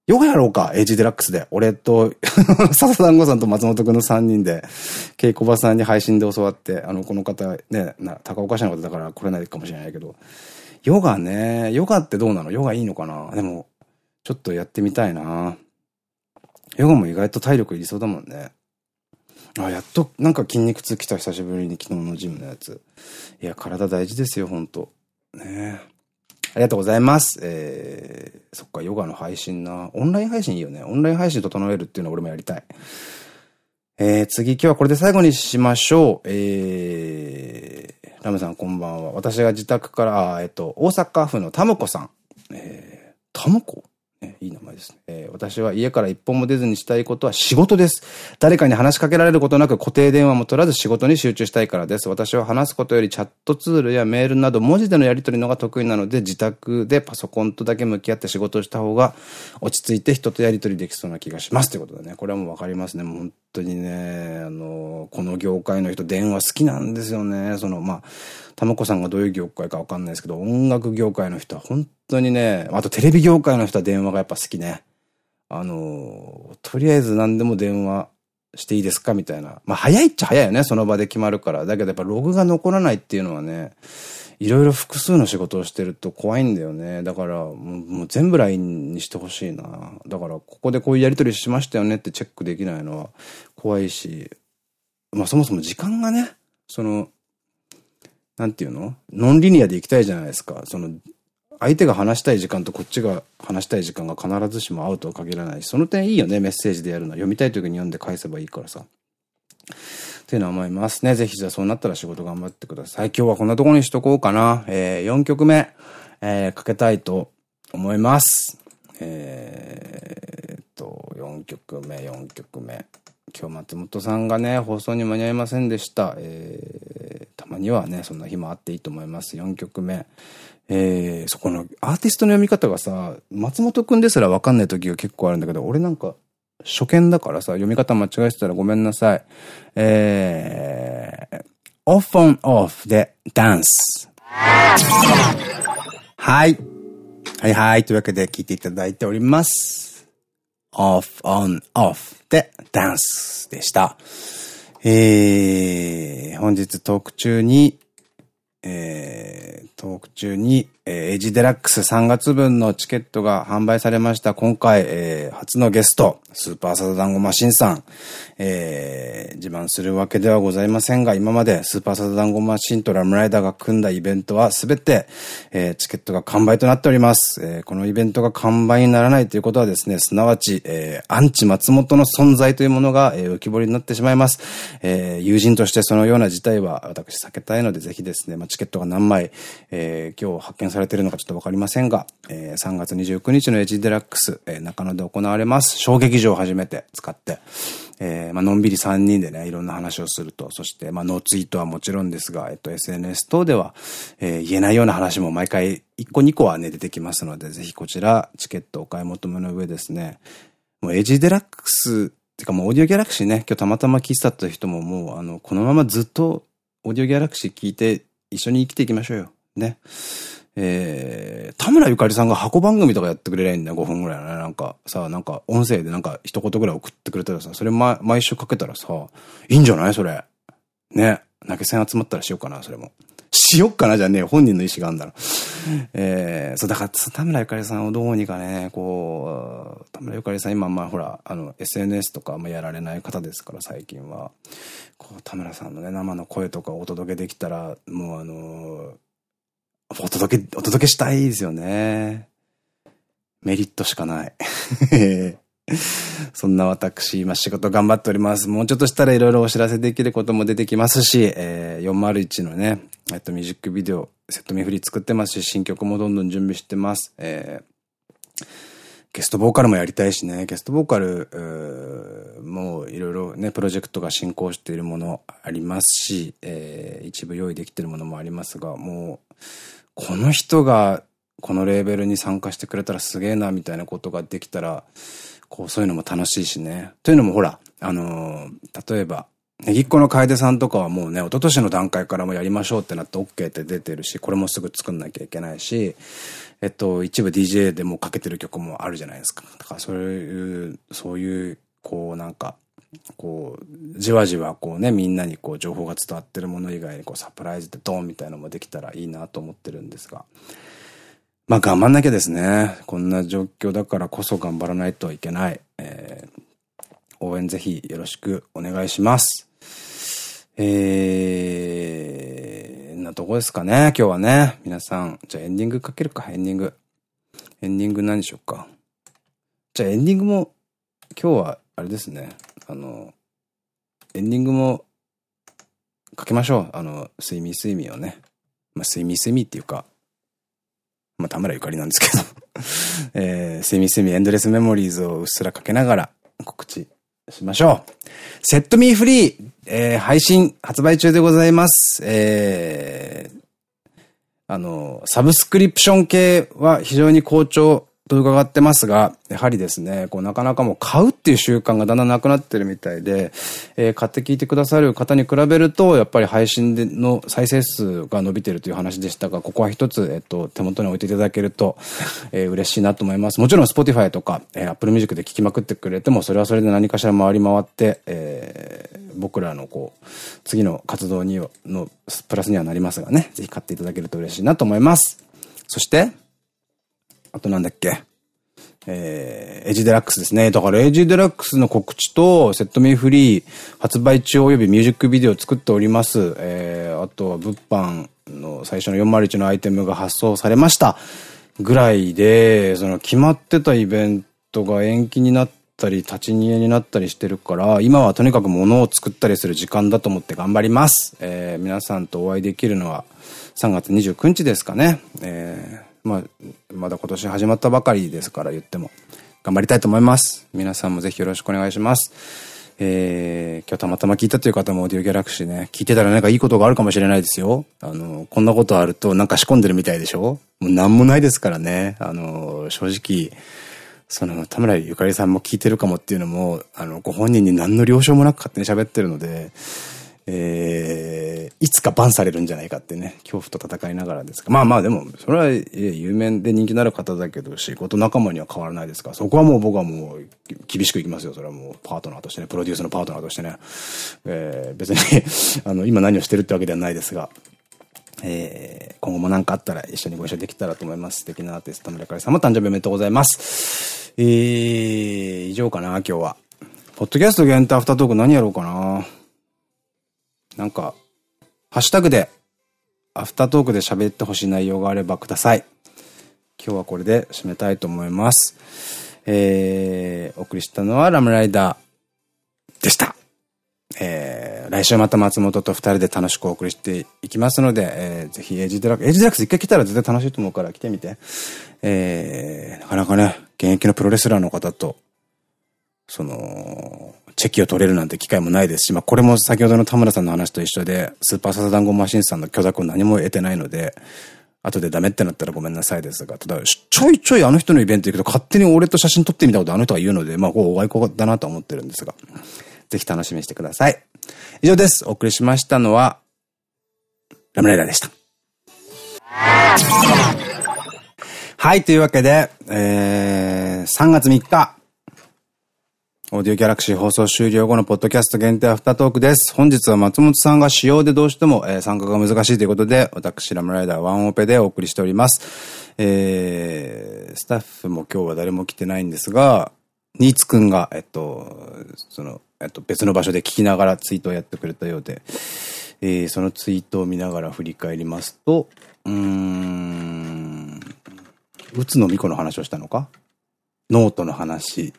ヨガやろうか、エイジデラックスで。俺と、笹団子さんと松本くんの3人で、稽古場さんに配信で教わって、あの、この方、ね、な、高岡市の方だから来れないかもしれないけど、ヨガね、ヨガってどうなの？ヨガいいのかな？でも、ちょっとやってみたいなヨガも意外と体力いりそうだもんね。あ、やっとなんか筋肉痛きた久しぶりに昨日のジムのやつ。いや、体大事ですよ、ほんと。ねあありがとうございます。えー、そっか、ヨガの配信な。オンライン配信いいよね。オンライン配信整えるっていうのは俺もやりたい。えー、次、今日はこれで最後にしましょう。えー、ラムさんこんばんは。私が自宅から、えっと、大阪府のタムコさん。えー、タムコ？ね、いい名前ですね、えー。私は家から一本も出ずにしたいことは仕事です。誰かに話しかけられることなく固定電話も取らず仕事に集中したいからです。私は話すことよりチャットツールやメールなど文字でのやり取りのが得意なので自宅でパソコンとだけ向き合って仕事をした方が落ち着いて人とやり取りできそうな気がします。ということだね、これはもうわかりますね。もう当にね、あの、この業界の人電話好きなんですよね。その、まあ、たまこさんがどういう業界かわかんないですけど、音楽業界の人は本当にね、あとテレビ業界の人は電話がやっぱ好きね。あの、とりあえず何でも電話していいですかみたいな。まあ早いっちゃ早いよね。その場で決まるから。だけどやっぱログが残らないっていうのはね、いろいろ複数の仕事をしてると怖いんだよね。だからもう、もう全部 LINE にしてほしいな。だからここでこういうやり取りしましたよねってチェックできないのは怖いし、まあそもそも時間がね、その、なんていうの？ノンリニアで行きたいじゃないですか。その、相手が話したい時間とこっちが話したい時間が必ずしも合うとは限らないし、その点いいよね、メッセージでやるのは。読みたい時に読んで返せばいいからさ。っていうのは思いますね。ぜひじゃあそうなったら仕事頑張ってください。今日はこんなところにしとこうかな。えー、4曲目、えー、かけたいと思います。えー、っと、4曲目、4曲目。今日松本さんがね、放送に間に合いませんでした。えー、たまにはね、そんな日もあっていいと思います。4曲目。えー、そこのアーティストの読み方がさ、松本くんですらわかんない時が結構あるんだけど、俺なんか初見だからさ、読み方間違えてたらごめんなさい。えー、off on off でダンス。はい。はいはい。というわけで聞いていただいております。Off on off でダンスでした。えー、本日トーク中に、えー、トーク中に、えー、エイジデラックス3月分のチケットが販売されました。今回、えー、初のゲスト、スーパーサザダンゴマシンさん、えー、自慢するわけではございませんが、今までスーパーサザダンゴマシンとラムライダーが組んだイベントはすべて、えー、チケットが完売となっております。えー、このイベントが完売にならないということはですね、すなわち、えー、アンチ松本の存在というものが、えー、浮き彫りになってしまいます。えー、友人としてそのような事態は私避けたいので、ぜひですね、まあ、チケットが何枚、えー、今日発見されているのかちょっとわかりませんが、えー、3月29日のエジデラックス、えー、中野で行われます。小劇場を初めて使って、えー、まあのんびり3人でね、いろんな話をすると、そして、まあノーツイートはもちろんですが、えっと SNS 等では、えー、言えないような話も毎回1個2個はね、出てきますので、ぜひこちら、チケットお買い求めの上ですね、もうエジデラックス、てかもうオーディオギャラクシーね、今日たまたま聞いてたって人ももう、あの、このままずっとオーディオギャラクシー聞いて一緒に生きていきましょうよ。ね。えー、田村ゆかりさんが箱番組とかやってくれりゃいいんだよ、5分ぐらいね。なんか、さ、なんか、音声でなんか一言ぐらい送ってくれたらさ、それ、ま、毎週かけたらさ、いいんじゃない？それ。ね。投げ銭集まったらしようかな、それも。しよっかな、じゃねえ本人の意思があるんだろ。えー、そう、だから、田村ゆかりさんをどうにかね、こう、田村ゆかりさん今、まあほら、あの、SNS とかもやられない方ですから、最近は。こう、田村さんのね、生の声とかお届けできたら、もうあのーお届け、お届けしたいですよね。メリットしかない。そんな私、今仕事頑張っております。もうちょっとしたらいろいろお知らせできることも出てきますし、えー、401のね、えっと、ミュージックビデオ、セットミフリー作ってますし、新曲もどんどん準備してます。えー、ゲストボーカルもやりたいしね、ゲストボーカル、もういろいろね、プロジェクトが進行しているものありますし、えー、一部用意できているものもありますが、もう、この人がこのレーベルに参加してくれたらすげえな、みたいなことができたら、こう、そういうのも楽しいしね。というのもほら、あのー、例えば、ネギっ子の楓さんとかはもうね、一昨年の段階からもやりましょうってなって OK って出てるし、これもすぐ作んなきゃいけないし、えっと、一部 DJ でもかけてる曲もあるじゃないですか。だからそういう、そういう、こうなんか、こう、じわじわこうね、みんなにこう情報が伝わってるもの以外にこうサプライズでドンみたいなのもできたらいいなと思ってるんですが。まあ頑張んなきゃですね。こんな状況だからこそ頑張らないといけない。えー、応援ぜひよろしくお願いします。えー、なとこですかね、今日はね。皆さん。じゃあエンディングかけるか、エンディング。エンディング何しようか。じゃあエンディングも、今日は、あれですね。あの、エンディングも、かけましょう。あの、睡眠睡眠をね。まあ、睡眠睡眠っていうか、まあ、田村ゆかりなんですけど えー、セミセミエンドレスメモリーズをうっすらかけながら告知しましょう。セットミーフリー、えー、配信発売中でございます。えー、あの、サブスクリプション系は非常に好調と伺ってますが、やはりですね、こうなかなかもう買うっていう習慣がだんだんなくなってるみたいで、えー、買って聞いてくださる方に比べると、やっぱり配信での再生数が伸びてるという話でしたが、ここは一つ、えっと、手元に置いていただけると、えー、嬉しいなと思います。もちろん Spotify とか、えー、Apple Music で聴きまくってくれても、それはそれで何かしら回り回って、えー、僕らのこう、次の活動にの、プラスにはなりますがね、ぜひ買っていただけると嬉しいなと思います。そして、あとなんだっけ？えー、エジデラックスですね。だからエジデラックスの告知と、セットミーフリー発売中及びミュージックビデオを作っております。えー、あとは物販の最初の401のアイテムが発送されました。ぐらいで、その決まってたイベントが延期になったり、立ち逃げになったりしてるから、今はとにかく物を作ったりする時間だと思って頑張ります。えー、皆さんとお会いできるのは3月29日ですかね。えーまあ、まだ今年始まったばかりですから言っても、頑張りたいと思います。皆さんもぜひよろしくお願いします。えー、今日たまたま聞いたという方もオーディオギャラクシーね、聞いてたらなんかいいことがあるかもしれないですよ。あの、こんなことあるとなんか仕込んでるみたいでしょもうなんもないですからね。あの、正直、その、田村ゆかりさんも聞いてるかもっていうのも、あの、ご本人に何の了承もなく勝手に喋ってるので、えー、いつかバンされるんじゃないかってね、恐怖と戦いながらですが。まあまあでも、それは有名で人気のある方だけど、仕事仲間には変わらないですから、そこはもう僕はもう厳しくいきますよ。それはもうパートナーとしてね、プロデュースのパートナーとしてね。えー、別に あの、今何をしてるってわけではないですが、えー、今後も何かあったら一緒にご一緒できたらと思います。素敵なアーティスト、田村上さんも誕生日おめでとうございます。えー、以上かな、今日は。ポッドキャスト限定アフタートーク何やろうかな。なんか、ハッシュタグで、アフタートークで喋ってほしい内容があればください。今日はこれで締めたいと思います。えー、お送りしたのはラムライダーでした。えー、来週また松本と二人で楽しくお送りしていきますので、えー、ぜひエイジデラックス、エイジデラックス一回来たら絶対楽しいと思うから来てみて。えー、なかなかね、現役のプロレスラーの方と、その、チェキを取れるなんて機会もないですし、まあこれも先ほどの田村さんの話と一緒で、スーパーササダンゴマシンさんの許諾を何も得てないので、後でダメってなったらごめんなさいですが、ただ、ちょいちょいあの人のイベント行くと勝手に俺と写真撮ってみたことあの人が言うので、まあ、こう、お愛好だなと思ってるんですが、ぜひ楽しみにしてください。以上です。お送りしましたのは、ラムライダーでした。はい、というわけで、えー、3月3日、オーディオギャラクシー放送終了後のポッドキャスト限定アフタートークです。本日は松本さんが使用でどうしても、えー、参加が難しいということで、私、ラムライダーワンオペでお送りしております。えー、スタッフも今日は誰も来てないんですが、ニーツくんが、えっと、その、えっと、別の場所で聞きながらツイートをやってくれたようで、えー、そのツイートを見ながら振り返りますと、うーん、うつのみこの話をしたのか？ノートの話、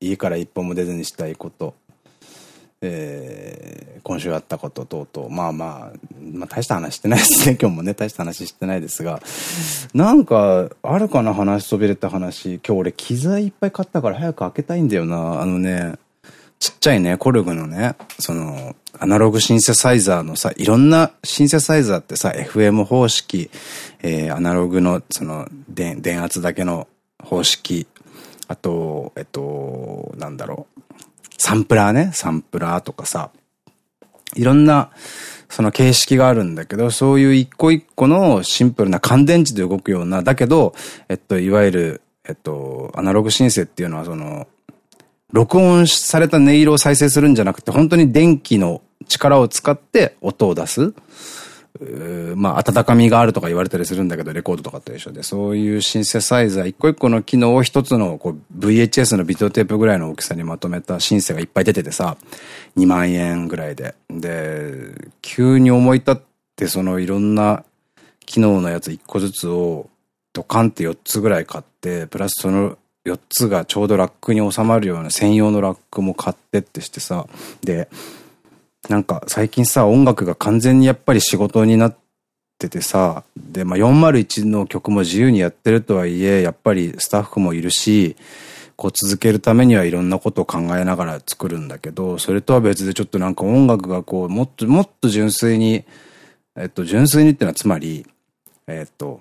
家から一歩も出ずにしたいこと、えー、今週あったこと等々、まあまあ、まあ大した話してないですね。今日もね、大した話してないですが、なんか、あるかな話そびれた話。今日俺機材いっぱい買ったから早く開けたいんだよな。あのね、ちっちゃいね、コルグのね、その、アナログシンセサイザーのさ、いろんなシンセサイザーってさ、FM 方式、えー、アナログの、その、電、電圧だけの方式、あと、えっと、なんだろう。サンプラーね、サンプラーとかさ、いろんな、その形式があるんだけど、そういう一個一個のシンプルな乾電池で動くような、だけど、えっと、いわゆる、えっと、アナログシンセっていうのはその、録音された音色を再生するんじゃなくて、本当に電気の力を使って音を出す。まあ、温かみがあるとか言われたりするんだけど、レコードとかと一緒で、そういうシンセサイザー一個一個の機能を一つのこう VHS のビデオテープぐらいの大きさにまとめたシンセがいっぱい出ててさ、2万円ぐらいで。で、急に思い立ってそのいろんな機能のやつ一個ずつをドカンって4つぐらい買って、プラスその4つがちょうどラックに収まるような専用のラックも買ってってしてさ、で、なんか最近さ、音楽が完全にやっぱり仕事になっててさ、で、まあ401の曲も自由にやってるとはいえ、やっぱりスタッフもいるし、こう続けるためにはいろんなことを考えながら作るんだけど、それとは別でちょっとなんか音楽がこう、もっともっと純粋に、えっと、純粋にっていうのはつまり、えっと、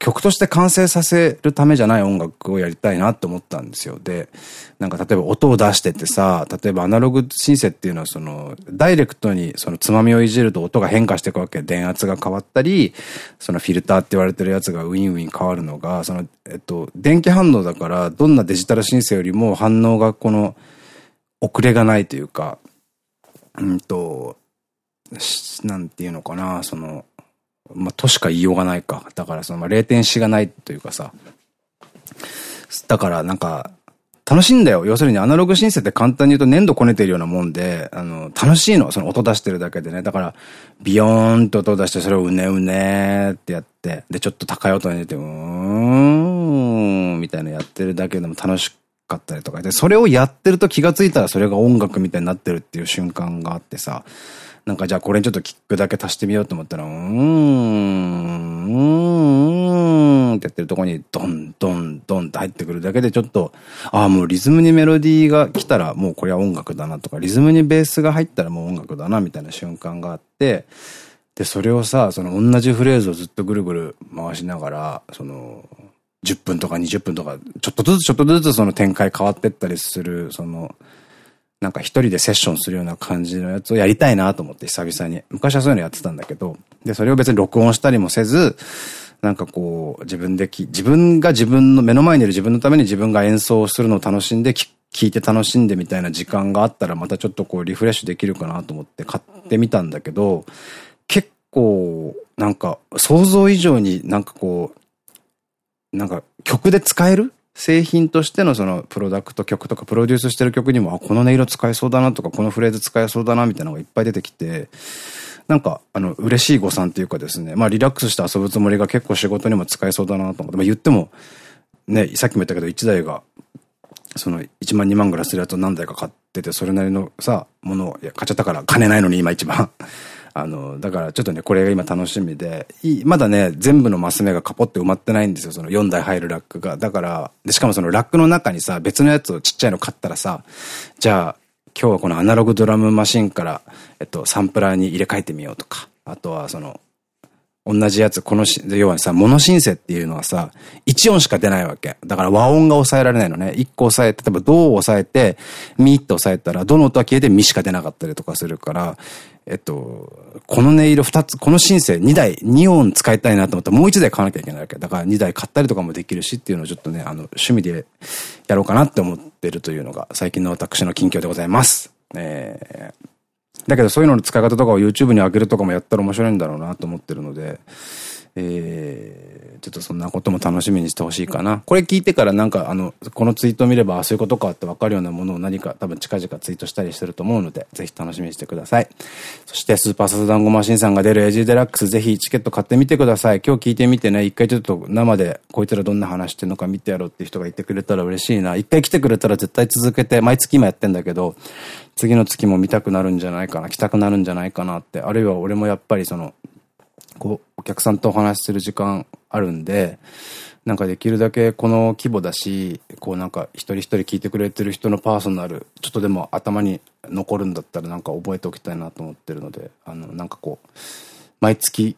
曲として完成させるためじゃない音楽をやりたいなって思ったんですよ。で、なんか例えば音を出しててさ、例えばアナログシンセっていうのはその、ダイレクトにそのつまみをいじると音が変化していくわけ。電圧が変わったり、そのフィルターって言われてるやつがウィンウィン変わるのが、その、えっと、電気反応だから、どんなデジタルシンセよりも反応がこの、遅れがないというか、うんと、なんていうのかな、その、まあ、としか言いようがないか。だからその、まあ、0点子がないというかさ。だからなんか、楽しいんだよ。要するにアナログシンセって簡単に言うと粘土こねてるようなもんで、あの、楽しいの。その音出してるだけでね。だから、ビヨーンと音出して、それをうねうねってやって、で、ちょっと高い音に出て、うーん、みたいなやってるだけでも楽しかったりとかで、それをやってると気がついたらそれが音楽みたいになってるっていう瞬間があってさ、なんかじゃあこれにちょっとキックだけ足してみようと思ったら、うーん、うーんってやってるとこにドンドンドンって入ってくるだけでちょっと、ああもうリズムにメロディーが来たらもうこれは音楽だなとか、リズムにベースが入ったらもう音楽だなみたいな瞬間があって、で、それをさ、その同じフレーズをずっとぐるぐる回しながら、その、10分とか20分とか、ちょっとずつちょっとずつその展開変わってったりする、その、なんか一人でセッションするような感じのやつをやりたいなと思って久々に。昔はそういうのやってたんだけど、で、それを別に録音したりもせず、なんかこう、自分でき、自分が自分の目の前にいる自分のために自分が演奏するのを楽しんで、聞いて楽しんでみたいな時間があったらまたちょっとこうリフレッシュできるかなと思って買ってみたんだけど、結構、なんか想像以上になんかこう、なんか曲で使える製品としてのそのプロダクト曲とかプロデュースしてる曲にも、あ、この音色使えそうだなとか、このフレーズ使えそうだなみたいなのがいっぱい出てきて、なんか、あの、嬉しい誤算っていうかですね、まあリラックスして遊ぶつもりが結構仕事にも使えそうだなと思って、まあ言っても、ね、さっきも言ったけど1台が、その1万2万ぐらいするやつを何台か買ってて、それなりのさ、ものを買っちゃったから金ないのに今一番。あの、だからちょっとね、これが今楽しみで、まだね、全部のマス目がカポって埋まってないんですよ、その4台入るラックが。だから、で、しかもそのラックの中にさ、別のやつをちっちゃいの買ったらさ、じゃあ、今日はこのアナログドラムマシンから、えっと、サンプラーに入れ替えてみようとか、あとはその、同じやつ、このし、要はさ、モノシンセっていうのはさ、1音しか出ないわけ。だから和音が抑えられないのね。1個抑えて、例えばドを抑えて、ミって抑えたら、どの音は消えてミしか出なかったりとかするから、えっと、この音色2つ、このシンセ2台、2音使いたいなと思ったらもう1台買わなきゃいけないわけ。だから2台買ったりとかもできるしっていうのをちょっとね、あの、趣味でやろうかなって思ってるというのが最近の私の近況でございます。えー、だけどそういうのの使い方とかを YouTube に上げるとかもやったら面白いんだろうなと思ってるので、えー、ちょっとそんなことも楽しみにしてほしいかな。これ聞いてからなんかあの、このツイート見れば、そういうことかってわかるようなものを何か多分近々ツイートしたりしてると思うので、ぜひ楽しみにしてください。そしてスーパーササダンゴマシンさんが出るエイジーデラックスぜひチケット買ってみてください。今日聞いてみてね、一回ちょっと生でこいつらどんな話してるのか見てやろうっていう人がいてくれたら嬉しいな。一回来てくれたら絶対続けて、毎月今やってんだけど、次の月も見たくなるんじゃないかな、来たくなるんじゃないかなって。あるいは俺もやっぱりその、こう、お客さんとお話しする時間あるんで、なんかできるだけこの規模だし、こうなんか一人一人聞いてくれてる人のパーソナル、ちょっとでも頭に残るんだったらなんか覚えておきたいなと思ってるので、あの、なんかこう、毎月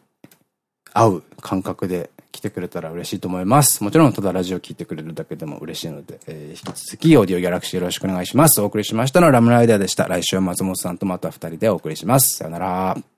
会う感覚で来てくれたら嬉しいと思います。もちろん、ただラジオ聞いてくれるだけでも嬉しいので、えー、引き続き、オーディオギャラクシーよろしくお願いします。お送りしましたのはラムライダーでした。来週は松本さんとまた二人でお送りします。さよなら。